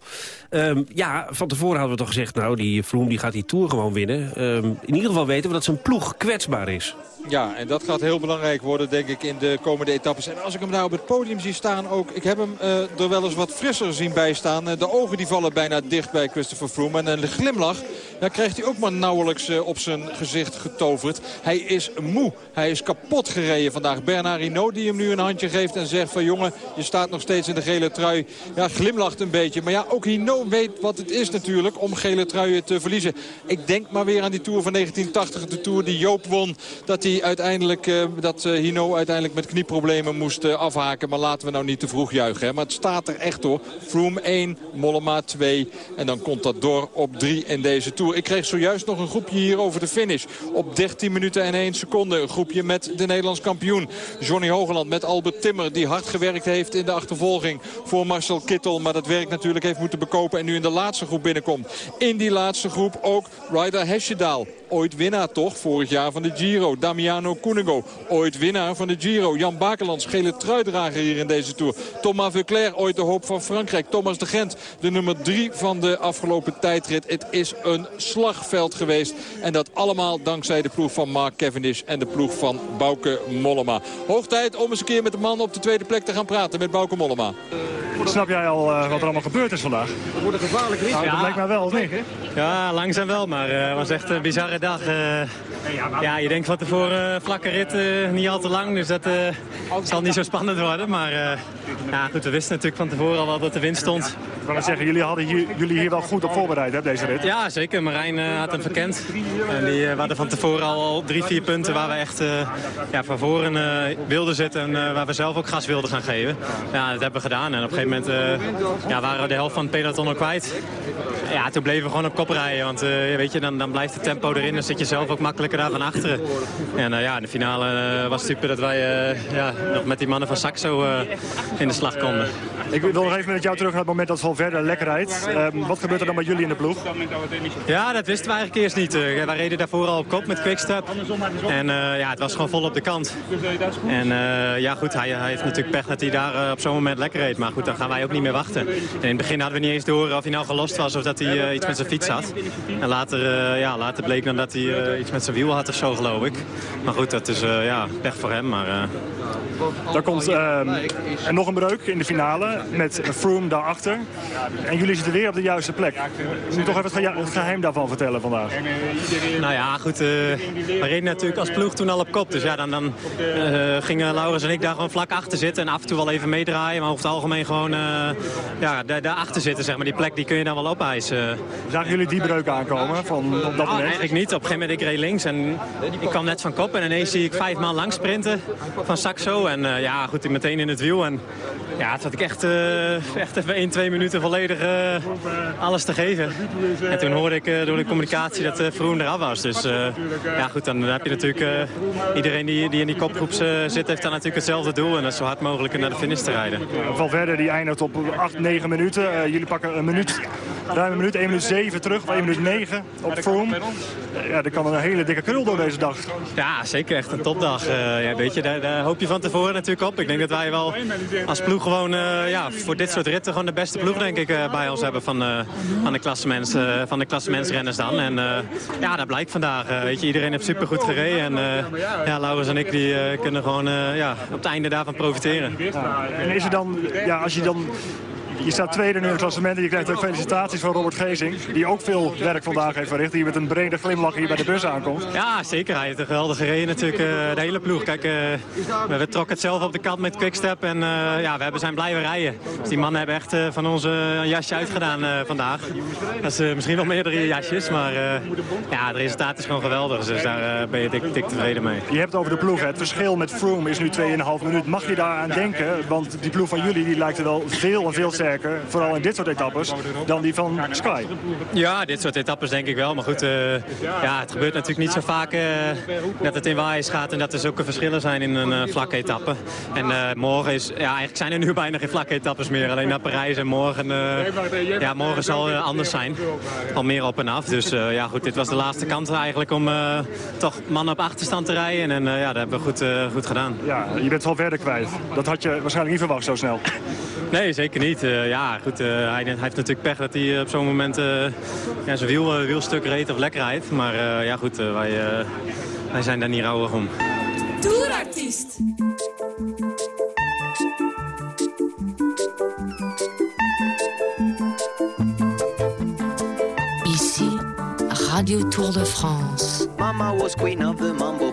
Um, ja, van tevoren hadden we toch gezegd... nou, die Vroom die gaat die Tour gewoon winnen. Um, in ieder geval weten we dat zijn ploeg kwetsbaar is. Ja, en dat gaat heel belangrijk worden, denk ik, in de komende etappes. En als ik hem nou op het podium zie staan ook... Ik heb hem uh, er wel eens wat frisser zien bijstaan. Uh, de ogen die vallen bijna dicht bij Christopher Froome. En een glimlach, daar krijgt hij ook maar nauwelijks uh, op zijn gezicht getoverd. Hij is moe. Hij is kapot gereden vandaag. Bernard Hinault die hem nu een handje geeft en zegt van... jongen, je staat nog steeds in de gele trui. Ja, glimlacht een beetje. Maar ja, ook Hinault weet wat het is natuurlijk om gele truien te verliezen. Ik denk maar weer aan die Tour van 1980. De Tour die Joop won. Dat hij uiteindelijk, uh, dat uh, Hino uiteindelijk met knieproblemen moest uh, afhaken. Maar laten we nou niet te vroeg juichen. Hè. Maar het staat er echt hoor. Froome 1, Mollema 2. En dan komt dat door op 3 in deze Tour. Ik kreeg zojuist nog een groepje hier over de finish. Op 13 minuten en 1 seconde. Een groepje met de Nederlands kampioen. Johnny Hogeland met Albert Timmer. Die hard gewerkt heeft in de achtervolging voor Marcel Kittel. Maar dat werk natuurlijk heeft moeten bekopen. En nu in de laatste groep binnenkomt. In die laatste groep ook Ryder Hesjedaal. Ooit winnaar toch vorig jaar van de Giro. Damiano Cunego, ooit winnaar van de Giro. Jan Bakelands, gele truidrager hier in deze Tour. Thomas Vuclair, ooit de hoop van Frankrijk. Thomas de Gent, de nummer drie van de afgelopen tijdrit. Het is een slagveld geweest. En dat allemaal dankzij de ploeg van Mark Cavendish en de ploeg van Bauke Mollema. Hoog tijd om eens een keer met de man op de tweede plek te gaan praten met Bauke Mollema. Snap jij al uh, wat er allemaal gebeurd is vandaag? Het wordt een gevaarlijk rit. Nou, dat lijkt mij wel, of niet? Ja, langzaam wel, maar het uh, was echt een bizarre dag. Uh, ja, je denkt van tevoren vlakke rit, niet al te lang, dus dat zal niet zo spannend worden. Maar ja, goed, we wisten natuurlijk van tevoren al wel dat de wind stond. Ik wil zeggen, jullie hadden hier, jullie hier wel goed op voorbereid, hè, deze rit? Ja, zeker. Marijn had hem verkend. En die hadden van tevoren al drie, vier punten waar we echt ja, van voren wilden zitten en waar we zelf ook gas wilden gaan geven. Ja, dat hebben we gedaan. En op een gegeven moment ja, waren we de helft van het peloton al kwijt. Ja, toen bleven we gewoon op kop rijden. Want weet je, dan, dan blijft het tempo erin. Dan zit je zelf ook makkelijker daar van achteren. En uh, ja, in de finale was het super dat wij ja, nog met die mannen van Saxo in de slag konden. Ik wil nog even met jou terug naar het moment dat Valverde lekker rijdt. Um, wat gebeurt er dan met jullie in de ploeg? Ja, dat wisten we eigenlijk eerst niet. Uh, wij reden daarvoor al op kop met Quickstep. En uh, ja, het was gewoon vol op de kant. En uh, ja, goed, hij, hij, heeft natuurlijk pech dat hij daar op zo'n moment lekker reed. Maar goed, dan gaan wij ook niet meer wachten. En in het begin hadden we niet eens door of hij nou gelost was of dat hij iets met zijn fiets had. En later, ja, later bleek dan dat hij iets met zijn wiel had of zo, geloof ik. Maar goed, dat is ja, pech voor hem. Maar, daar komt ehm, er nog een breuk in de finale met Froome daarachter. En jullie zitten weer op de juiste plek. Moet je toch even het geheim daarvan vertellen vandaag? Nou ja, goed. Uh, we reden natuurlijk als ploeg toen al op kop. Dus ja, dan, dan uh, gingen Laurens en ik daar gewoon vlak achter zitten. En af en toe wel even meedraaien. Maar over het algemeen gewoon uh, ja, daarachter zitten. Zeg maar. Die plek die kun je dan wel opeisen. Zagen jullie die breuk aankomen van op dat moment? Oh, eigenlijk niet. Op een gegeven moment ik reed links. En ik kwam net van kop. En ineens zie ik vijf man lang sprinten van Saxo. En ja, goed, meteen in het wiel. En ja, het had ik echt, uh, echt even 1, 2 minuten volledig uh, alles te geven. En toen hoorde ik uh, door de communicatie dat uh, Vroom eraf was. Dus ja goed, dan heb je natuurlijk... iedereen die, die in die kopgroep zit, heeft dan natuurlijk hetzelfde doel. En dat is zo hard mogelijk naar de finish te rijden. Valverde die eindigt op 8, 9 minuten. jullie pakken een minuut, ruim een minuut, 1 minuut 7 terug. Of 1 minuut 9 op Vroom. Ja, er kan een hele dikke krul door deze dag. Ja, zeker. Echt een topdag. ja, weet je, daar, daar hoop je van tevoren natuurlijk op. Ik denk dat wij wel als ploeg gewoon uh, ja, voor dit soort ritten gewoon de beste ploeg denk ik uh, bij ons hebben van, uh, van de klassemens, van de klassementsrenners dan. En ja, dat blijkt vandaag. weet je, iedereen heeft supergoed gereden en ja, Laurens en ik die kunnen gewoon ja, op het einde daarvan profiteren. Ja. En is er dan, ja, als je dan je staat tweede nu in het klassement en je krijgt ook felicitaties van Robert Gezing. Die ook veel werk vandaag heeft verricht. Die met een brede glimlach hier bij de bus aankomt. Ja, zeker. Hij heeft een geweldige gereden natuurlijk. Uh, de hele ploeg. Kijk, uh, we trokken het zelf op de kant met Quickstep. En uh, ja, we hebben zijn blijven rijden. Dus die mannen hebben echt van ons een jasje uitgedaan vandaag. Dat is misschien nog meerdere jasjes. Maar ja, het resultaat is gewoon geweldig. Dus daar ben je dik, dik, tevreden mee. Je hebt over de ploeg. Het verschil met Froome is nu 2,5 minuut. Mag je daaraan denken? Want die ploeg van jullie die lijkt er wel veel en veel sterker sterker, vooral in dit soort etappes, dan die van Sky. Ja, dit soort etappes denk ik wel. Maar goed, uh, ja, het gebeurt natuurlijk niet zo vaak uh, dat het in waaiers gaat... en dat er zulke verschillen zijn in een uh, vlakke etappe. En morgen is... Ja, eigenlijk zijn er nu bijna geen vlakke etappes meer. Alleen naar Parijs en morgen... ja, morgen zal anders zijn. Al meer op en af. Dus ja, goed, dit was de laatste kans eigenlijk om toch mannen op achterstand te rijden. En ja, dat hebben we goed, goed gedaan. Ja, je bent wel verder kwijt. Dat had je waarschijnlijk niet verwacht zo snel. Nee, zeker niet. Uh, ja, goed, uh, hij, hij, heeft natuurlijk pech dat hij op zo'n moment uh, ja, zijn wiel, wielstuk reed of lekker rijdt. Maar ja, goed, wij, wij zijn daar niet rouwig om. Tourartiest. Radio Tour de France. Mama was queen of the mambo,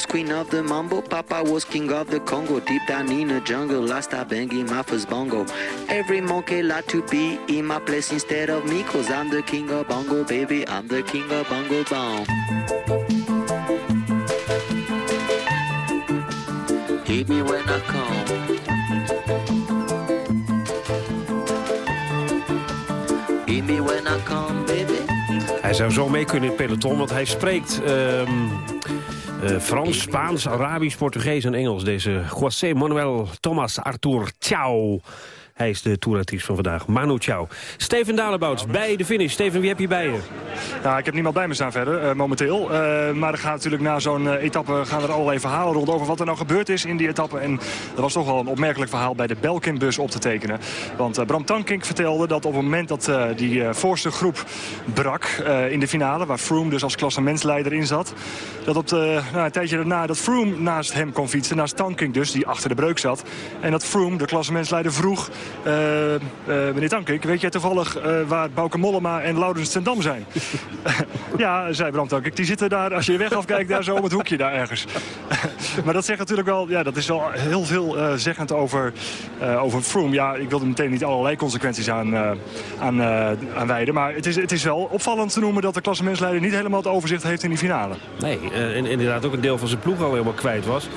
Was queen of the mambo, Papa was king of the Congo. Deep down in the jungle, I start banging my first bongo. Every monkey like to be in my place instead of me, cause I'm the king of bongo, baby. I'm the king of bongo bong. Hit me when I come. I. Hij zou zo mee kunnen in peloton, want hij spreekt... Um... Uh, Frans, Spaans, Arabisch, Portugees en Engels. Deze José Manuel Thomas Artur Ciao. Hij is de toerartiest van vandaag. Manu Ciao. Steven Dalebouts bij de finish. Steven, wie heb je bij je? Ja, ik heb niemand bij me staan verder, uh, momenteel. Uh, maar er gaat natuurlijk na zo'n uh, etappe gaan er allerlei verhalen rond over wat er nou gebeurd is in die etappe. En er was toch wel een opmerkelijk verhaal bij de Belkin-bus op te tekenen. Want Bram Tankink vertelde dat op het moment dat die voorste groep brak in de finale... waar Froome dus als klassementsleider in zat... dat op de, nou, een tijdje daarna dat Froome naast hem kon fietsen, naast Tankink dus, die achter de breuk zat. En dat Froome, de klassementsleider, vroeg... Uh, uh, meneer Tankink, weet jij toevallig uh, waar Bouke Mollema en Laurens ten Dam zijn? ja, zei Bram Tankink, die zitten daar, als je weg afkijkt, daar zo om het hoekje daar ergens. maar dat zegt natuurlijk wel, ja, dat is wel heel veel zeggend over, over Froome. Ja, ik wilde meteen niet allerlei consequenties aan, aan, aan wijden. Maar het is, het is wel opvallend te noemen dat de klassementsleider niet helemaal het overzicht heeft in die finale. Nee, en inderdaad ook een deel van zijn ploeg al helemaal kwijt was.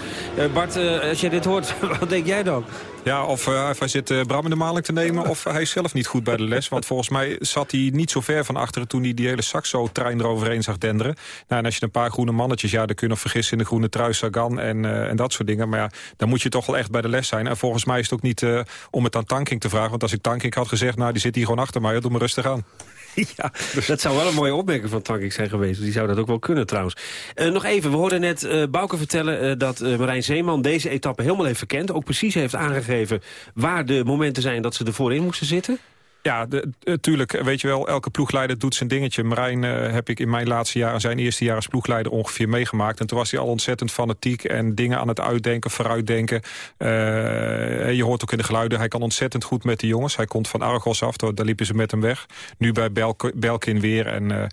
Bart, als jij dit hoort, wat denk jij dan? Ja, of, uh, of hij zit uh, Bram in de maling te nemen... of hij is zelf niet goed bij de les. Want volgens mij zat hij niet zo ver van achteren... toen hij die hele Saxo-trein eroverheen zag denderen. Nou, en als je een paar groene mannetjes... ja, dan kun je nog vergissen in de groene trui Sagan en, uh, en dat soort dingen. Maar ja, dan moet je toch wel echt bij de les zijn. En volgens mij is het ook niet om het aan Tanking te vragen. Want als ik Tanking had gezegd... nou, die zit hier gewoon achter mij, doe me rustig aan. ja, dat zou wel een mooie opmerking van Tankink zijn geweest. Die zou dat ook wel kunnen trouwens. Uh, nog even, we hoorden net uh, Bouke vertellen uh, dat Marijn Zeeman deze etappe helemaal heeft verkend. Ook precies heeft aangegeven waar de momenten zijn dat ze ervoor in moesten zitten. Ja, natuurlijk. Weet je wel, elke ploegleider doet zijn dingetje. Marijn uh, heb ik in mijn laatste jaar, zijn eerste jaar als ploegleider ongeveer meegemaakt. En toen was hij al ontzettend fanatiek en dingen aan het uitdenken, vooruitdenken. Uh, je hoort ook in de geluiden, hij kan ontzettend goed met de jongens. Hij komt van Argos af, daar liepen ze met hem weg. Nu bij Belk Belkin weer en...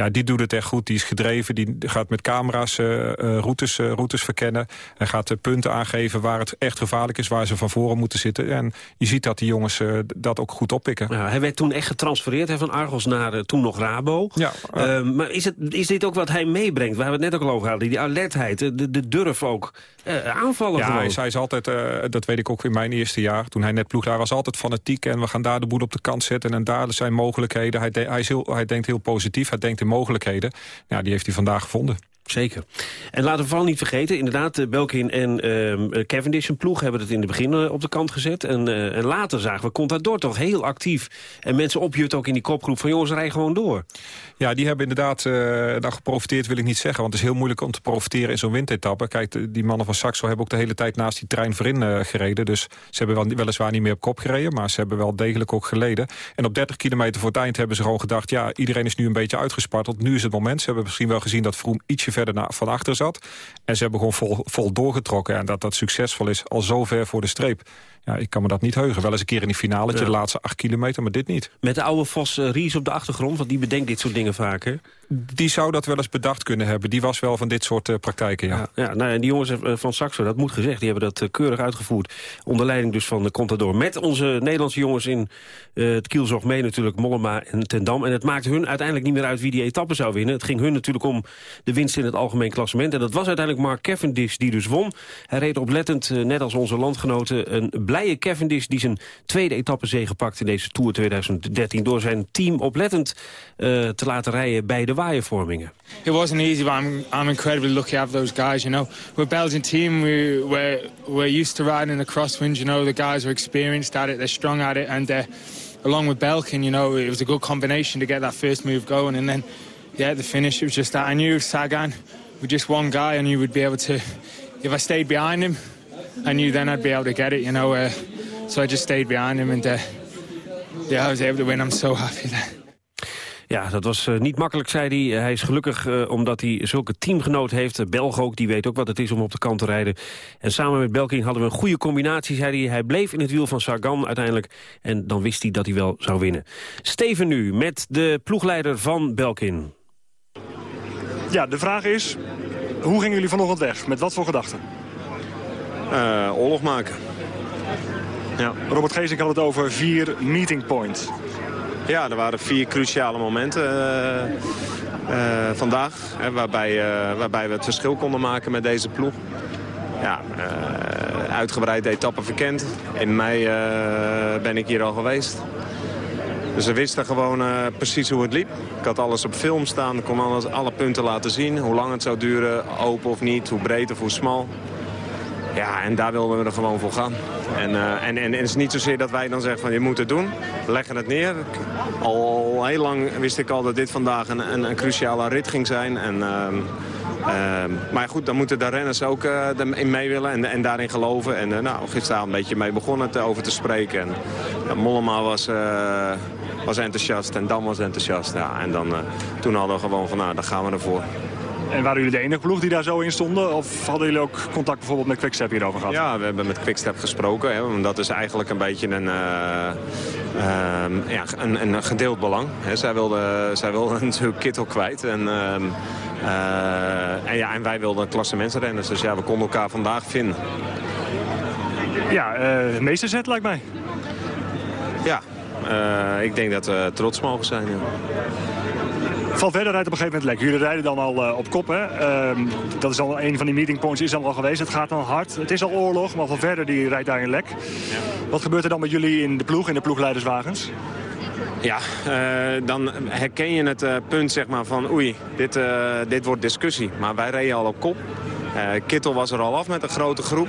Ja, die doet het echt goed. Die is gedreven. Die gaat met camera's uh, routes, uh, routes verkennen. En gaat de punten aangeven waar het echt gevaarlijk is. Waar ze van voren moeten zitten. En je ziet dat die jongens dat ook goed oppikken. Ja, hij werd toen echt getransfereerd hè, van Argos naar toen nog Rabo. Ja, ehm, maar is, het, is dit ook wat hij meebrengt? Waar we het net ook al over hadden. Die alertheid, de, de durf ook. aanvallen ja, gewoon. hij is altijd, dat weet ik ook in mijn eerste jaar. Toen hij net ploeg daar was altijd fanatiek. En we gaan daar de boel op de kant zetten. En daar zijn mogelijkheden. Hij, hij, is heel, hij denkt heel positief. Hij denkt in mogelijkheden. Ja, die heeft hij vandaag gevonden. Zeker. En laten we vooral niet vergeten, inderdaad, Belkin en uh, Cavendish, een ploeg, hebben het in het begin uh, op de kant gezet. En, uh, en later zagen we Contador toch heel actief. En mensen opjut ook in die kopgroep van jongens, rij gewoon door. Ja, die hebben inderdaad nou, geprofiteerd, wil ik niet zeggen. Want het is heel moeilijk om te profiteren in zo'n windetappe. Kijk, die mannen van Saxo hebben ook de hele tijd naast die trein voorin gereden. Dus ze hebben wel, weliswaar niet meer op kop gereden, maar ze hebben wel degelijk ook geleden. En op 30 kilometer voor het eind hebben ze gewoon gedacht, ja, iedereen is nu een beetje uitgesparteld. Nu is het moment. Ze hebben misschien wel gezien dat Vroom ietsje verder naar, van achter zat. En ze hebben gewoon vol, vol doorgetrokken. En dat dat succesvol is al zo ver voor de streep. Ja, ik kan me dat niet heugen. Wel eens een keer in die finale, de laatste acht kilometer, maar dit niet. Met de oude Vos uh, Ries op de achtergrond, want die bedenkt dit soort dingen vaker. Die zou dat wel eens bedacht kunnen hebben. Die was wel van dit soort uh, praktijken, ja. Ja, ja nou, en die jongens uh, van Saxo, dat moet gezegd, die hebben dat keurig uitgevoerd. Onder leiding dus van de Contador. Met onze Nederlandse jongens in het kielzorg mee natuurlijk, Mollema en Ten Dam. En het maakte hun uiteindelijk niet meer uit wie die etappe zou winnen. Het ging hun natuurlijk om de winst in het algemeen klassement. En dat was uiteindelijk Mark Cavendish die dus won. Hij reed oplettend, net als onze landgenoten, een blije Cavendish... die zijn tweede etappezege pakt in deze Tour 2013... door zijn team oplettend uh, te laten rijden bij de waaiervormingen. It wasn't easy, but I'm, incredibly lucky to have those guys, you know. We're Belgian team, we, we're, we're used to riding in the crosswinds, you know. The guys are experienced at it, they're strong at it, and uh, along with Belkin, you know, it was a good combination to get that first move going, and then, yeah, the finish, it was just that. I knew Sagan, with just one guy, I knew we'd be able to, if I stayed behind him, I knew then I'd be able to get it, you know. Uh, so I just stayed behind him and uh, yeah, I was able to win. I'm so happy that. Ja, dat was uh, niet makkelijk, zei hij. Hij is gelukkig uh, omdat hij zulke teamgenoot heeft. Belg ook, die weet ook wat het is om op de kant te rijden. En samen met Belkin hadden we een goede combinatie, zei hij. Hij bleef in het wiel van Sagan uiteindelijk. En dan wist hij dat hij wel zou winnen. Steven nu met de ploegleider van Belkin. Ja, de vraag is, hoe gingen jullie vanochtend weg? Met wat voor gedachten? Uh, oorlog maken. Ja. Robert Geesink had het over vier meeting points. Ja, er waren vier cruciale momenten uh, uh, vandaag. Hè, waarbij, waarbij we het verschil konden maken met deze ploeg. Ja, uitgebreid de etappe verkend. In mei ben ik hier al geweest. Dus we wisten gewoon precies hoe het liep. Ik had alles op film staan, kon alles, alle punten laten zien. Hoe lang het zou duren, open of niet, hoe breed of hoe smal. Ja, en daar wilden we er gewoon voor gaan. En, uh, en, en, en, het is niet zozeer dat wij dan zeggen van je moet het doen. Leggen het neer. Al heel lang wist ik al dat dit vandaag een, een, cruciale rit ging zijn. En, uh, uh, maar goed, dan moeten de renners ook uh, in mee willen en, en daarin geloven. En uh, nou, gisteravond een beetje mee begonnen te, over te spreken. En, Mollema was, was enthousiast en Dan was enthousiast. Ja, en dan, toen hadden we gewoon van nou, daar gaan we ervoor. En waren jullie de enige ploeg die daar zo in stonden? Of hadden jullie ook contact bijvoorbeeld met Quickstep hierover gehad? Ja, we hebben met Quickstep gesproken. Hè, want dat is eigenlijk een beetje een, uh, uh, ja, een, een gedeeld belang. Hè. Zij wilden zij wilde natuurlijk Kittel kwijt. En, uh, en, ja, en wij wilden klassementsrenners. Dus ja, we konden elkaar vandaag vinden. Ja, uh, meesterzet lijkt mij. Ja, ik denk dat we trots mogen zijn. Ja. Valverde rijdt op een gegeven moment lek. Jullie rijden dan al uh, op kop. Hè? Uh, dat is al een van die meeting points is al geweest. Het gaat dan hard. Het is al oorlog, maar Valverde die rijdt daar in lek. Ja. Wat gebeurt er dan met jullie in de ploeg, in de ploegleiderswagens? Ja, uh, dan herken je het uh, punt zeg maar, van oei, dit, dit wordt discussie. Maar wij reden al op kop. Kittel was er al af met een grote groep.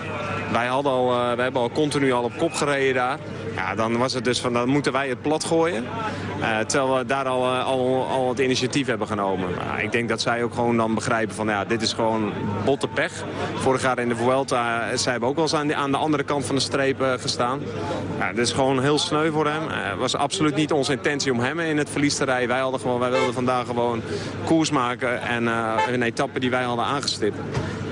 Wij, hadden al, wij hebben al continu al op kop gereden daar. Ja, dan was het dus van, dan moeten wij het plat gooien. Uh, terwijl we daar al, al, al het initiatief hebben genomen. Ik denk dat zij ook gewoon dan begrijpen van, ja, dit is gewoon botte pech. Vorig jaar in de Vuelta, zij hebben ook wel eens aan de, aan de andere kant van de streep gestaan. Dit is gewoon heel sneu voor hem. Het was absoluut niet onze intentie om hem in het verlies te rijden. Wij, hadden gewoon, wij wilden vandaag gewoon koers maken en een etappe die wij hadden aangestipt.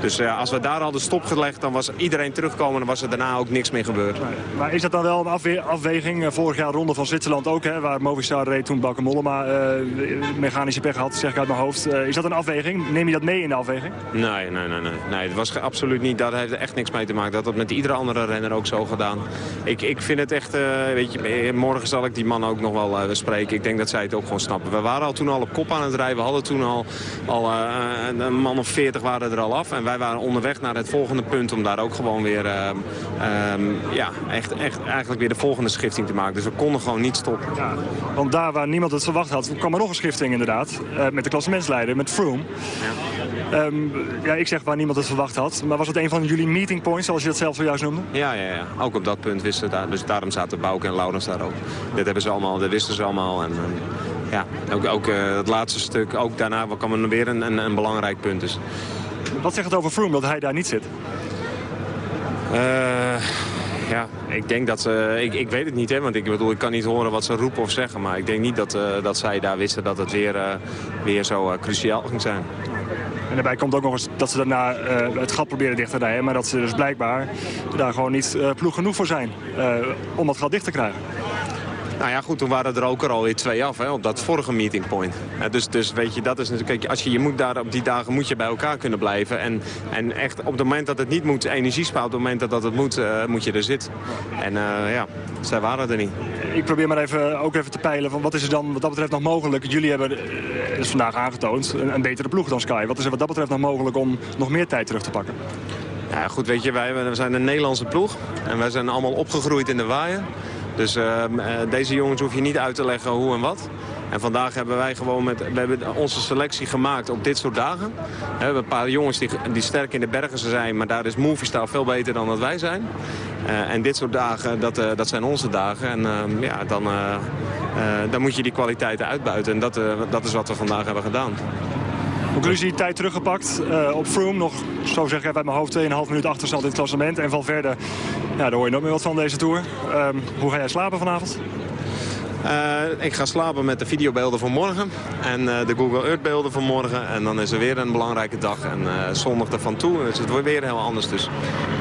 Dus als we daar hadden stop gelegd, dan was iedereen terugkomen... en was er daarna ook niks meer gebeurd. Maar is dat dan wel een afwe afweging? Uh, vorig jaar Ronde van Zwitserland ook, hè, waar Movistar reed toen Bakker Mollema uh, mechanische pech had, zeg ik uit mijn hoofd. is dat een afweging? Neem je dat mee in de afweging? Nee, nee, nee. nee. nee het was absoluut niet. Daar heeft echt niks mee te maken. Dat had met iedere andere renner ook zo gedaan. Ik, ik vind het echt, weet je, morgen zal ik die man ook nog wel spreken. Ik denk dat zij het ook gewoon snappen. We waren al toen al op kop aan het rijden. We hadden toen al, al een man of veertig waren er al af. En wij waren onderweg naar het volgende punt om daar ook gewoon weer, um, ja, echt, echt eigenlijk weer de volgende schifting te maken. Dus we konden gewoon niet stoppen. Ja, want daar waar niemand het verwacht had, kwam er nog een schifting inderdaad. Uh, met de klassementsleider, met Froome. Ja. Um, ja, ik zeg waar niemand het verwacht had. Maar was het een van jullie meeting points, zoals je dat zelf zojuist noemde? Ja, ja, ja. ook op dat punt wisten daar. Dus daarom zaten Bouke en Laurens daar ook. Dit hebben ze allemaal, dat wisten ze allemaal. En, en ja, ook, ook uh, het laatste stuk, ook daarna kwam er weer een, een, een belangrijk punt. Dus wat zegt het over Froome dat hij daar niet zit? Uh, ja, ik denk dat ze... Ik, ik weet het niet, hè, want ik bedoel, ik kan niet horen wat ze roepen of zeggen. Maar ik denk niet dat, uh, dat zij daar wisten dat het weer, uh, weer zo cruciaal ging zijn. En daarbij komt ook nog eens dat ze daarna het gat proberen dicht te rijden. Maar dat ze dus blijkbaar daar gewoon niet ploeg genoeg voor zijn om dat gat dicht te krijgen. Nou ja, goed, toen waren er ook er alweer twee af hè, op dat vorige meeting point. dus, dus weet je, dat is natuurlijk... Als je, je moet daar, op die dagen moet je bij elkaar kunnen blijven. En, en echt op het moment dat het niet moet, energie sparen. Op het moment dat, dat het moet, uh, moet je er zitten. En uh, ja, zij waren er niet. Ik probeer maar even, ook even te peilen van wat is er dan wat dat betreft nog mogelijk. Jullie hebben, is vandaag aangetoond, een, een betere ploeg dan Sky. Wat is er wat dat betreft nog mogelijk om nog meer tijd terug te pakken? Ja, goed, weet je, wij we zijn een Nederlandse ploeg. En wij zijn allemaal opgegroeid in de waaien. Dus uh, deze jongens hoef je niet uit te leggen hoe en wat. En vandaag hebben wij gewoon met, we hebben onze selectie gemaakt op dit soort dagen. We hebben een paar jongens die, die sterk in de bergen zijn, maar daar is Movistar veel beter dan dat wij zijn. Uh, en dit soort dagen, dat, uh, dat zijn onze dagen. En uh, ja, dan, dan moet je die kwaliteiten uitbuiten. En dat, dat is wat we vandaag hebben gedaan. Conclusie, tijd teruggepakt. Uh, op Froome nog, zo zeg ik uit mijn hoofd, 2,5 minuut achterstand in het klassement. En Valverde, ja, daar hoor je nog meer wat van deze Tour. Um, hoe ga jij slapen vanavond? Uh, ik ga slapen met de videobeelden van morgen en uh, de Google Earth beelden van morgen. En dan is er weer een belangrijke dag en zondag ervan toe. Dus het wordt weer heel anders. Dus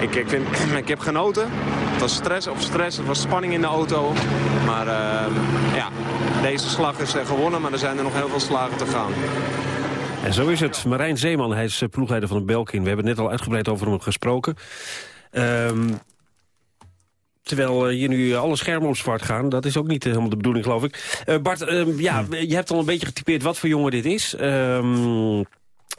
ik, ik, vind, ik heb genoten. Het was stress of stress, het was spanning in de auto. Maar ehm, ja, deze slag is gewonnen, maar er zijn er nog heel veel slagen te gaan. En zo is het. Marijn Zeeman, hij is ploegleider van de Belkin. We hebben net al uitgebreid over hem gesproken. Um, terwijl hier nu alle schermen op zwart gaan. Dat is ook niet helemaal de bedoeling, geloof ik. Uh, Bart, uh, ja, je hebt al een beetje getypeerd wat voor jongen dit is. Um,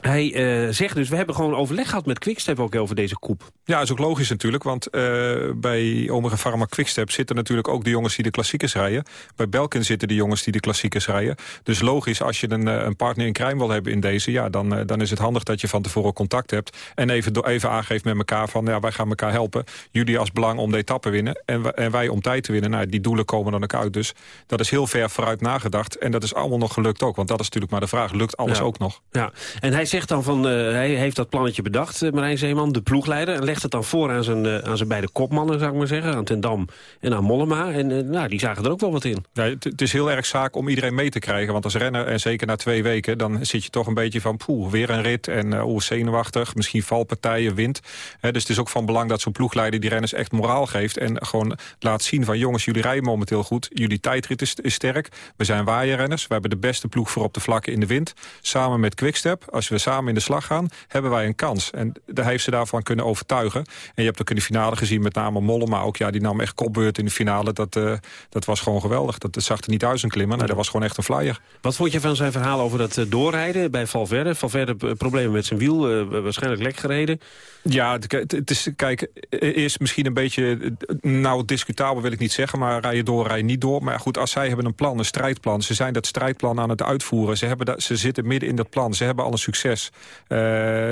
hij uh, zegt dus, we hebben gewoon overleg gehad met Quickstep ook over deze koep. Ja, is ook logisch natuurlijk, want uh, bij Omega Pharma Quickstep zitten natuurlijk ook de jongens die de klassiekers rijden. Bij Belkin zitten de jongens die de klassiekers rijden. Dus logisch, als je een, eh, een partner in crime wil hebben in deze, ja, dan, uh, dan is het handig dat je van tevoren contact hebt. En even, even aangeeft met elkaar van, ja, wij gaan elkaar helpen. Jullie als belang om de etappe winnen en, en wij om tijd te winnen. Nou, die doelen komen dan ook uit. Dus dat is heel ver vooruit nagedacht. En dat is allemaal nog gelukt ook, want dat is natuurlijk maar de vraag. Lukt alles ja. ook nog? Ja, en hij zegt dan van, uh, hij heeft dat plannetje bedacht, uh, Marijn Zeeman, de ploegleider. En legt het dan voor aan zijn, uh, aan zijn beide kopmannen, zou ik maar zeggen. Aan Ten Dam en aan Mollema. En nou, die zagen er ook wel wat in. Ja, het is heel erg zaak om iedereen mee te krijgen. Want als renner, en zeker na twee weken, dan zit je toch een beetje van... poeh, weer een rit en uh, zenuwachtig, misschien valpartijen, wind. Dus het is ook van belang dat zo'n ploegleider die renners echt moraal geeft... en gewoon laat zien van jongens, jullie rijden momenteel goed. Jullie tijdrit is, is sterk. We zijn waaierrenners. We hebben de beste ploeg voor op de vlakken in de wind. Samen met Quickstep. Als we samen in de slag gaan, hebben wij een kans. En daar heeft ze daarvan kunnen overtuigen. En je hebt ook in de finale gezien, met name Mollema ook. Ja, die nam echt kopbeurt in de finale. Dat, uh, dat was gewoon geweldig. Dat, dat zag er niet uit een klimmen. Nee, dat was gewoon echt een flyer. Wat vond je van zijn verhaal over dat uh, doorrijden bij Valverde? Valverde uh, problemen met zijn wiel, uh, waarschijnlijk lek gereden. Ja, het is, kijk, is misschien een beetje, nou discutabel wil ik niet zeggen, maar rij je door, rij je niet door. Maar goed, als zij hebben een plan, een strijdplan, ze zijn dat strijdplan aan het uitvoeren. Ze, hebben dat, ze zitten midden in dat plan, ze hebben al een succes succes.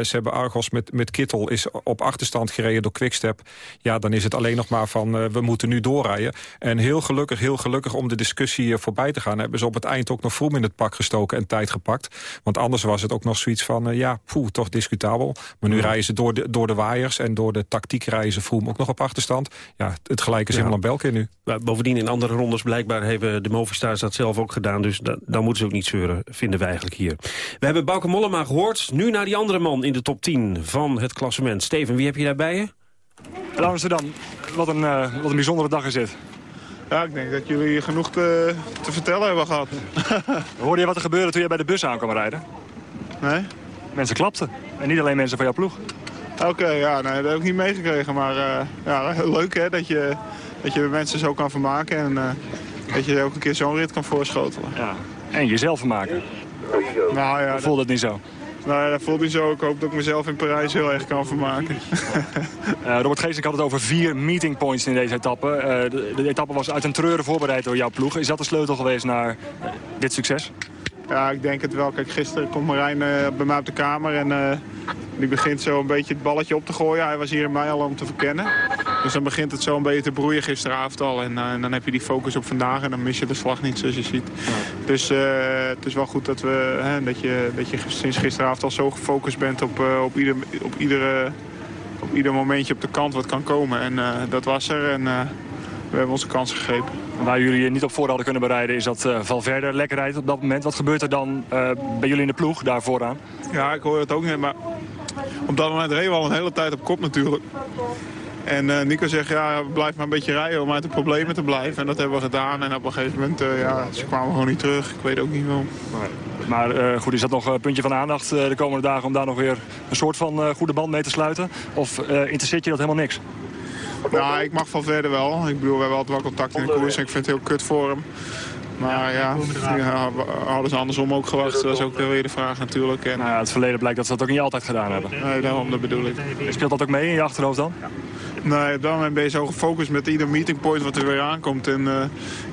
ze hebben Argos met, met Kittel is op achterstand gereden door Quickstep. Ja, dan is het alleen nog maar van we moeten nu doorrijden. En heel gelukkig, heel gelukkig om de discussie voorbij te gaan... hebben ze op het eind ook nog Vroom in het pak gestoken en tijd gepakt. Want anders was het ook nog zoiets van, ja, poeh, toch discutabel. Maar nu rijden ze door de, door de waaiers en door de tactiek rijden ze Vroom ook nog op achterstand. Ja, het gelijke is helemaal aan Belkin nu. Bovendien in andere rondes blijkbaar hebben de Movistars dat zelf ook gedaan. Dus dan moeten ze ook niet zeuren, vinden wij eigenlijk hier. We hebben Bauke Mollema gehoord. Nu naar die andere man in de top 10 van het klassement. Steven, wie heb je daarbij je? Amsterdam, wat een, uh, wat een bijzondere dag is dit. Ja, ik denk dat jullie genoeg te, te vertellen hebben gehad. Hoorde je wat er gebeurde toen je bij de bus aankwam rijden? Nee. Mensen klapten. En niet alleen mensen van jouw ploeg. Oké, ja, nee, dat heb ik niet meegekregen. Maar uh, ja, leuk hè, dat je, dat je mensen zo kan vermaken. En uh, dat je ook een keer zo'n rit kan voorschotelen. Ja. En jezelf vermaken. Nou ja, voelt het niet zo? Nou, dat voelt niet zo. Ik hoop dat ik mezelf in Parijs heel erg kan vermaken. uh, Robert Geesink had het over vier meeting points in deze etappe. Uh, de, de, etappe was uit een treuren voorbereid door jouw ploeg. Is dat de sleutel geweest naar dit succes? Ja, ik denk het wel. Kijk, gisteren komt Marijn uh, bij mij op de kamer en uh, die begint zo een beetje het balletje op te gooien. Hij was hier in mij al om te verkennen. Dus dan begint het zo een beetje te broeien gisteravond al. En, uh, en dan heb je die focus op vandaag en dan mis je de slag niet zoals je ziet. Dus het is wel goed dat, we, hè, dat, je, dat je sinds gisteravond al zo gefocust bent op, op, ieder, op, iedere, op ieder momentje op de kant wat kan komen. En dat was er. En, we hebben onze kans gegrepen. Waar jullie niet op voor hadden kunnen bereiden is dat uh, Valverde lekker rijdt op dat moment. Wat gebeurt er dan uh, bij jullie in de ploeg daar vooraan? Ja, ik hoor het ook niet, maar op dat moment reden we al een hele tijd op kop natuurlijk. En uh, Nico zegt, ja, blijf maar een beetje rijden om uit de problemen te blijven. En dat hebben we gedaan. En op een gegeven moment, ja, ze kwamen gewoon niet terug. Ik weet ook niet waarom. Maar uh, goed, is dat nog een puntje van aandacht de komende dagen... om daar nog weer een soort van goede band mee te sluiten? Of interesseert je dat helemaal niks? Nou, ik mag van verder wel. Ik bedoel, we hebben altijd wel contact in de koers en ik vind het heel kut voor hem. Maar ja, ja hadden ze andersom ook gewacht. Dat is ook weer de vraag natuurlijk. En... Nou ja, het verleden blijkt dat ze dat ook niet altijd gedaan hebben. Nee, daarom, dat bedoel ik. Speelt dat ook mee in je achterhoofd dan? Nee, op dat moment ben je zo gefocust met ieder meetingpoint wat er weer aankomt. En uh,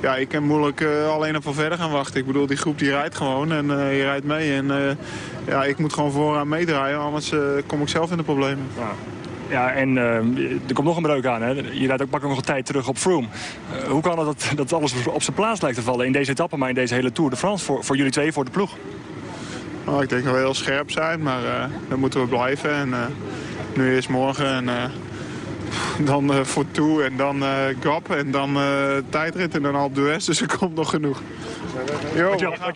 ja, ik kan moeilijk uh, alleen op van verder gaan wachten. Ik bedoel, die groep die rijdt gewoon en uh, je rijdt mee. En ja, ik moet gewoon vooraan meedraaien, anders kom ik zelf in de problemen. Ja. Ja, en uh, er komt nog een breuk aan. Hè? Je rijdt ook makkelijk nog tijd terug op Froome. Uh, hoe kan het dat, dat alles op zijn plaats lijkt te vallen in deze etappe... maar in deze hele Tour de France voor, voor jullie twee, voor de ploeg? Nou, ik denk dat we heel scherp zijn, maar uh, dan moeten we blijven. En, nu is morgen en dan uh, voor toe en dan uh, Gap en dan uh, tijdrit en dan Alpe d'Huez. Dus er komt nog genoeg.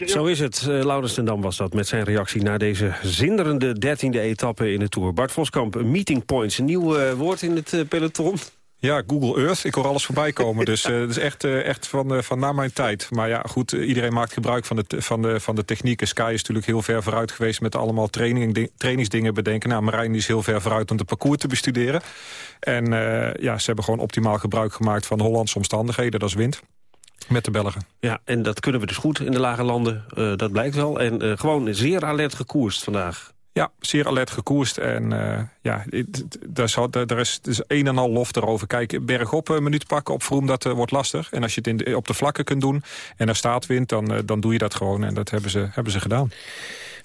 Zo is het. Uh, Laurens ten Dam was dat met zijn reactie naar deze zinderende dertiende etappe in de Tour. Bart Voskamp, meeting points, een nieuw woord in het peloton. Ja, Google Earth. Ik hoor alles voorbij komen. dus het is echt, uh, echt van, uh, van na mijn tijd. Maar ja, goed, iedereen maakt gebruik van de, van, de, van de technieken. Sky is natuurlijk heel ver vooruit geweest met allemaal training, trainingsdingen bedenken. Nou, Marijn is heel ver vooruit om de parcours te bestuderen. En ja, ze hebben gewoon optimaal gebruik gemaakt van Hollandse omstandigheden. Dat is wind. Met de Belgen. Ja, en dat kunnen we dus goed in de lage landen. dat blijkt wel. En gewoon zeer alert gekoerst vandaag. Ja, zeer alert gekoerst. En uh, ja, daar, is, is een en al lof erover. Kijk, bergop een minuut pakken op Vroom, dat uh, wordt lastig. En als je het in op de vlakken kunt doen en er staat wind, dan, dan doe je dat gewoon. En dat hebben ze, hebben ze gedaan.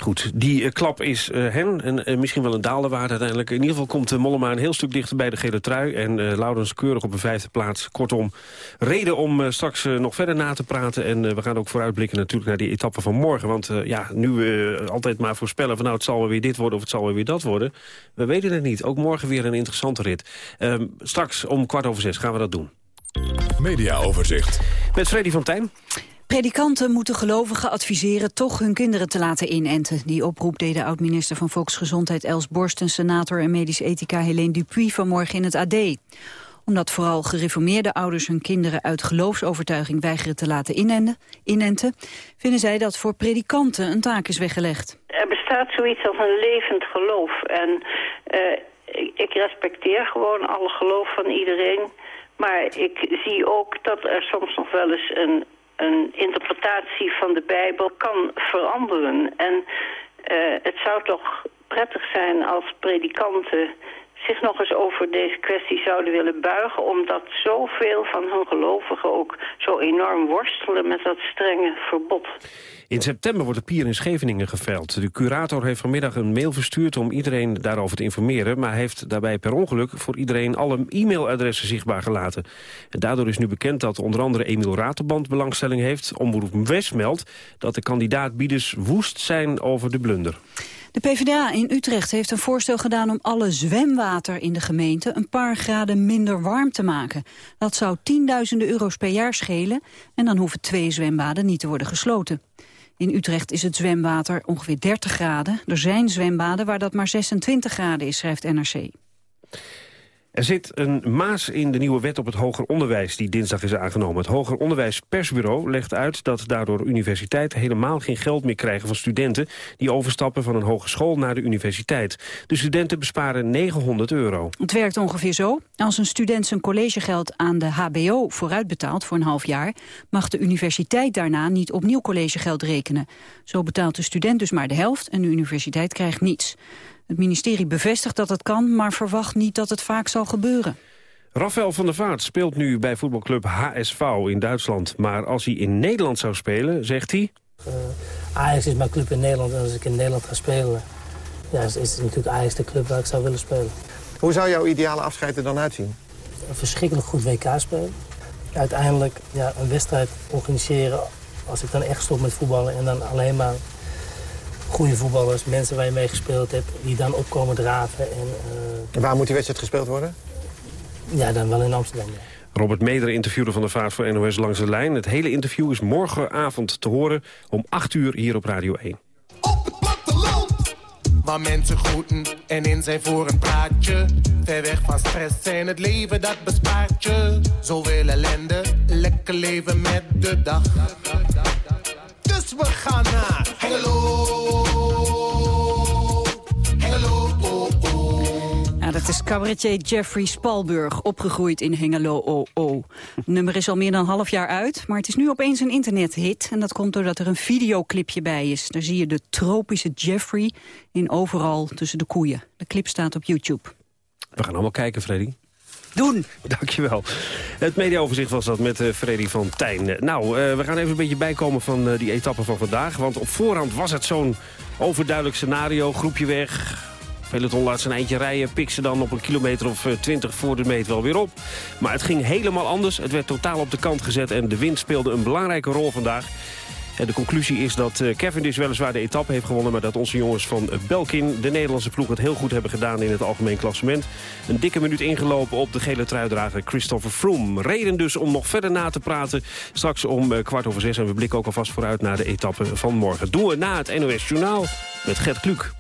Goed, die uh, klap is uh, hen. En uh, misschien wel een dalenwaard uiteindelijk. In ieder geval komt Mollema een heel stuk dichter bij de gele trui. En Laurens keurig op een vijfde plaats. Kortom, reden om straks nog verder na te praten. En we gaan ook vooruitblikken natuurlijk naar die etappe van morgen. Want ja, nu altijd maar voorspellen van nou het zal wel weer dit worden of het zal wel weer dat worden. We weten het niet. Ook morgen weer een interessante rit. Ehm, straks om kwart over zes gaan we dat doen. Mediaoverzicht. Met Freddy van Tijn. Predikanten moeten gelovigen adviseren toch hun kinderen te laten inenten. Die oproep deed de oud-minister van Volksgezondheid Els Borst... en senator en medisch ethica Helene Dupuy vanmorgen in het AD. Omdat vooral gereformeerde ouders hun kinderen uit geloofsovertuiging weigeren te laten inenten, vinden zij dat voor predikanten een taak is weggelegd. Er bestaat zoiets als een levend geloof. En uh, ik respecteer gewoon alle geloof van iedereen... Maar ik zie ook dat er soms nog wel eens een een interpretatie van de Bijbel kan veranderen. En uh, het zou toch prettig zijn als predikanten zich nog eens over deze kwestie zouden willen buigen... omdat zoveel van hun gelovigen ook zo enorm worstelen met dat strenge verbod. In september wordt de pier in Scheveningen geveild. De curator heeft vanmiddag een mail verstuurd om iedereen daarover te informeren... maar heeft daarbij per ongeluk voor iedereen alle e-mailadressen zichtbaar gelaten. En daardoor is nu bekend dat onder andere Emiel Raterband belangstelling heeft. Omroep West meldt dat de kandidaatbieders woest zijn over de blunder. De PvdA in Utrecht heeft een voorstel gedaan om alle zwemwater in de gemeente een paar graden minder warm te maken. Dat zou tienduizenden euro's per jaar schelen en dan hoeven twee zwembaden niet te worden gesloten. In Utrecht is het zwemwater ongeveer 30 graden. Er zijn zwembaden waar dat maar 26 graden is, schrijft NRC. Er zit een maas in de nieuwe wet op het hoger onderwijs die dinsdag is aangenomen. Het Hoger Onderwijs Persbureau legt uit dat daardoor universiteiten helemaal geen geld meer krijgen van studenten die overstappen van een hogeschool naar de universiteit. De studenten besparen 900 euro. Het werkt ongeveer zo. Als een student zijn collegegeld aan de hbo vooruitbetaalt voor een half jaar, mag de universiteit daarna niet opnieuw collegegeld rekenen. Zo betaalt de student dus maar de helft en de universiteit krijgt niets. Het ministerie bevestigt dat het kan, maar verwacht niet dat het vaak zal gebeuren. Rafael van der Vaart speelt nu bij voetbalclub HSV in Duitsland. Maar als hij in Nederland zou spelen, zegt hij... Uh, Ajax is mijn club in Nederland en als ik in Nederland ga spelen... Ja, is, is het natuurlijk Ajax de club waar ik zou willen spelen. Hoe zou jouw ideale afscheid er dan uitzien? Een verschrikkelijk goed WK spelen. Uiteindelijk ja, een wedstrijd organiseren als ik dan echt stop met voetballen... en dan alleen maar goede voetballers, mensen waar je mee gespeeld hebt... die dan opkomen draven. En, uh... Waar moet die wedstrijd gespeeld worden? Ja, dan wel in Amsterdam. Robert Meder interviewde van de Vaart voor NOS Langs de Lijn. Het hele interview is morgenavond te horen om 8 uur hier op Radio 1. Op het platteland! Waar mensen groeten en in zijn voor een praatje. Ver weg van stress en het leven dat bespaart je. Zoveel ellende, lekker leven met de dag. Dus we gaan naar Hengelo. Dat is cabaretier Jeffrey Spalburg, opgegroeid in Hengelo. Oh. Het nummer is al meer dan een half jaar uit, maar het is nu opeens een internethit. En dat komt doordat er een videoclipje bij is. Daar zie je de tropische Jeffrey in overal tussen de koeien. De clip staat op YouTube. We gaan allemaal kijken, Freddy. Doen. Dankjewel. Het mediaoverzicht was dat met uh, Freddy van Tijn. Nou, uh, we gaan even een beetje bijkomen van uh, die etappe van vandaag. Want op voorhand was het zo'n overduidelijk scenario. Groepje weg, Peloton laat zijn eindje rijden, pik ze dan op een kilometer of 20 eh, voor de meet wel weer op. Maar het ging helemaal anders. Het werd totaal op de kant gezet en de wind speelde een belangrijke rol vandaag. De conclusie is dat uh, Cavendish weliswaar de etappe heeft gewonnen... maar dat onze jongens van Belkin, de Nederlandse ploeg... het heel goed hebben gedaan in het algemeen klassement. Een dikke minuut ingelopen op de gele truidrager Christopher Froome. Reden dus om nog verder na te praten. Straks om uh, kwart over zes en we blikken ook alvast vooruit naar de etappe van morgen. Doen we na het NOS Journaal met Gert Kluk.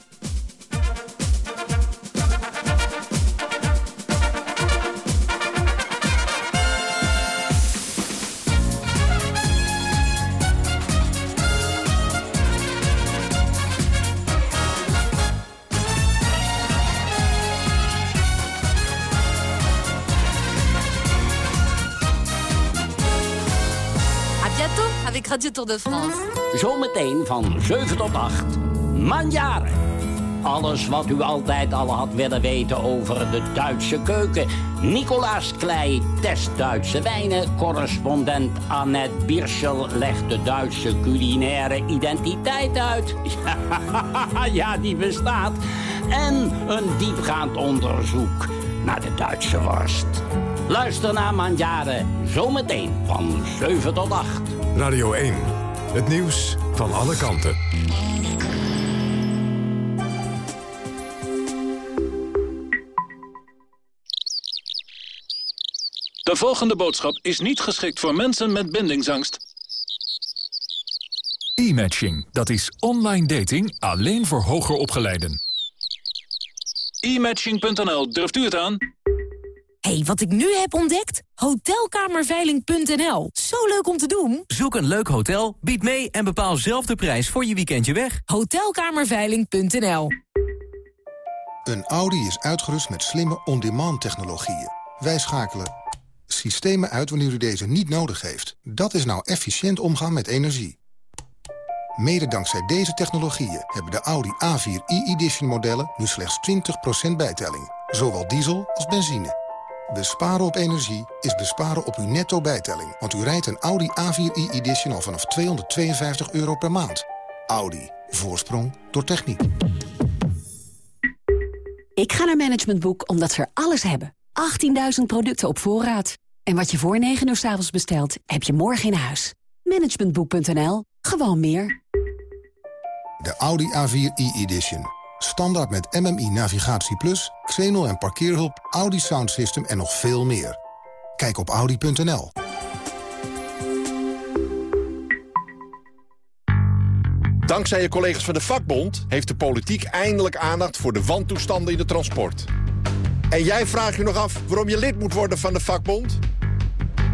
Tour de France. Zometeen van 7 tot 8. Manjaren. Alles wat u altijd al had willen weten over de Duitse keuken. Nicolaas Klei test Duitse wijnen. Correspondent Annette Birschel legt de Duitse culinaire identiteit uit. ja, die bestaat. En een diepgaand onderzoek naar de Duitse worst. Luister naar Manjaren, zometeen van 7 tot 8. Radio 1, het nieuws van alle kanten. De volgende boodschap is niet geschikt voor mensen met bindingsangst. E-matching, dat is online dating alleen voor hoger opgeleiden. E-matching.nl, durft u het aan? Hey, wat ik nu heb ontdekt? Hotelkamerveiling.nl. Zo leuk om te doen. Zoek een leuk hotel, bied mee en bepaal zelf de prijs voor je weekendje weg. Hotelkamerveiling.nl. Een Audi is uitgerust met slimme on-demand technologieën. Wij schakelen systemen uit wanneer u deze niet nodig heeft. Dat is nou efficiënt omgaan met energie. Mede dankzij deze technologieën hebben de Audi A4 e-edition modellen nu slechts 20% bijtelling. Zowel diesel als benzine. Besparen op energie is besparen op uw netto bijtelling. Want u rijdt een Audi A4i Edition al vanaf 252 euro per maand. Audi. Voorsprong door techniek. Ik ga naar Management Boek omdat ze er alles hebben. 18.000 producten op voorraad. En wat je voor 9 uur s avonds bestelt, heb je morgen in huis. Managementboek.nl. Gewoon meer. De Audi A4i Edition. Standaard met MMI Navigatie Plus, Xenol en parkeerhulp, Audi Sound System en nog veel meer. Kijk op audi.nl. Dankzij je collega's van de vakbond heeft de politiek eindelijk aandacht voor de wantoestanden in de transport. En jij vraagt je nog af waarom je lid moet worden van de vakbond?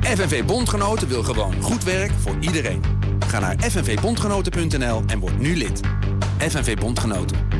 FNV Bondgenoten wil gewoon goed werk voor iedereen. Ga naar fnvbondgenoten.nl en word nu lid. FNV Bondgenoten.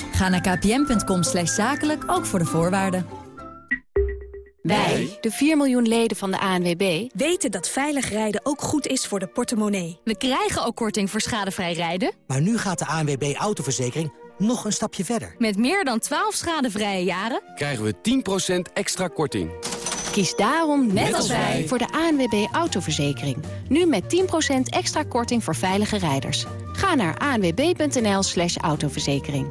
Ga naar kpn.com zakelijk, ook voor de voorwaarden. Wij, de 4 miljoen leden van de ANWB, weten dat veilig rijden ook goed is voor de portemonnee. We krijgen ook korting voor schadevrij rijden. Maar nu gaat de ANWB Autoverzekering nog een stapje verder. Met meer dan 12 schadevrije jaren krijgen we 10% extra korting. Kies daarom, net, als wij, voor de ANWB Autoverzekering. Nu met 10% extra korting voor veilige rijders. Ga naar anwb.nl slash autoverzekering.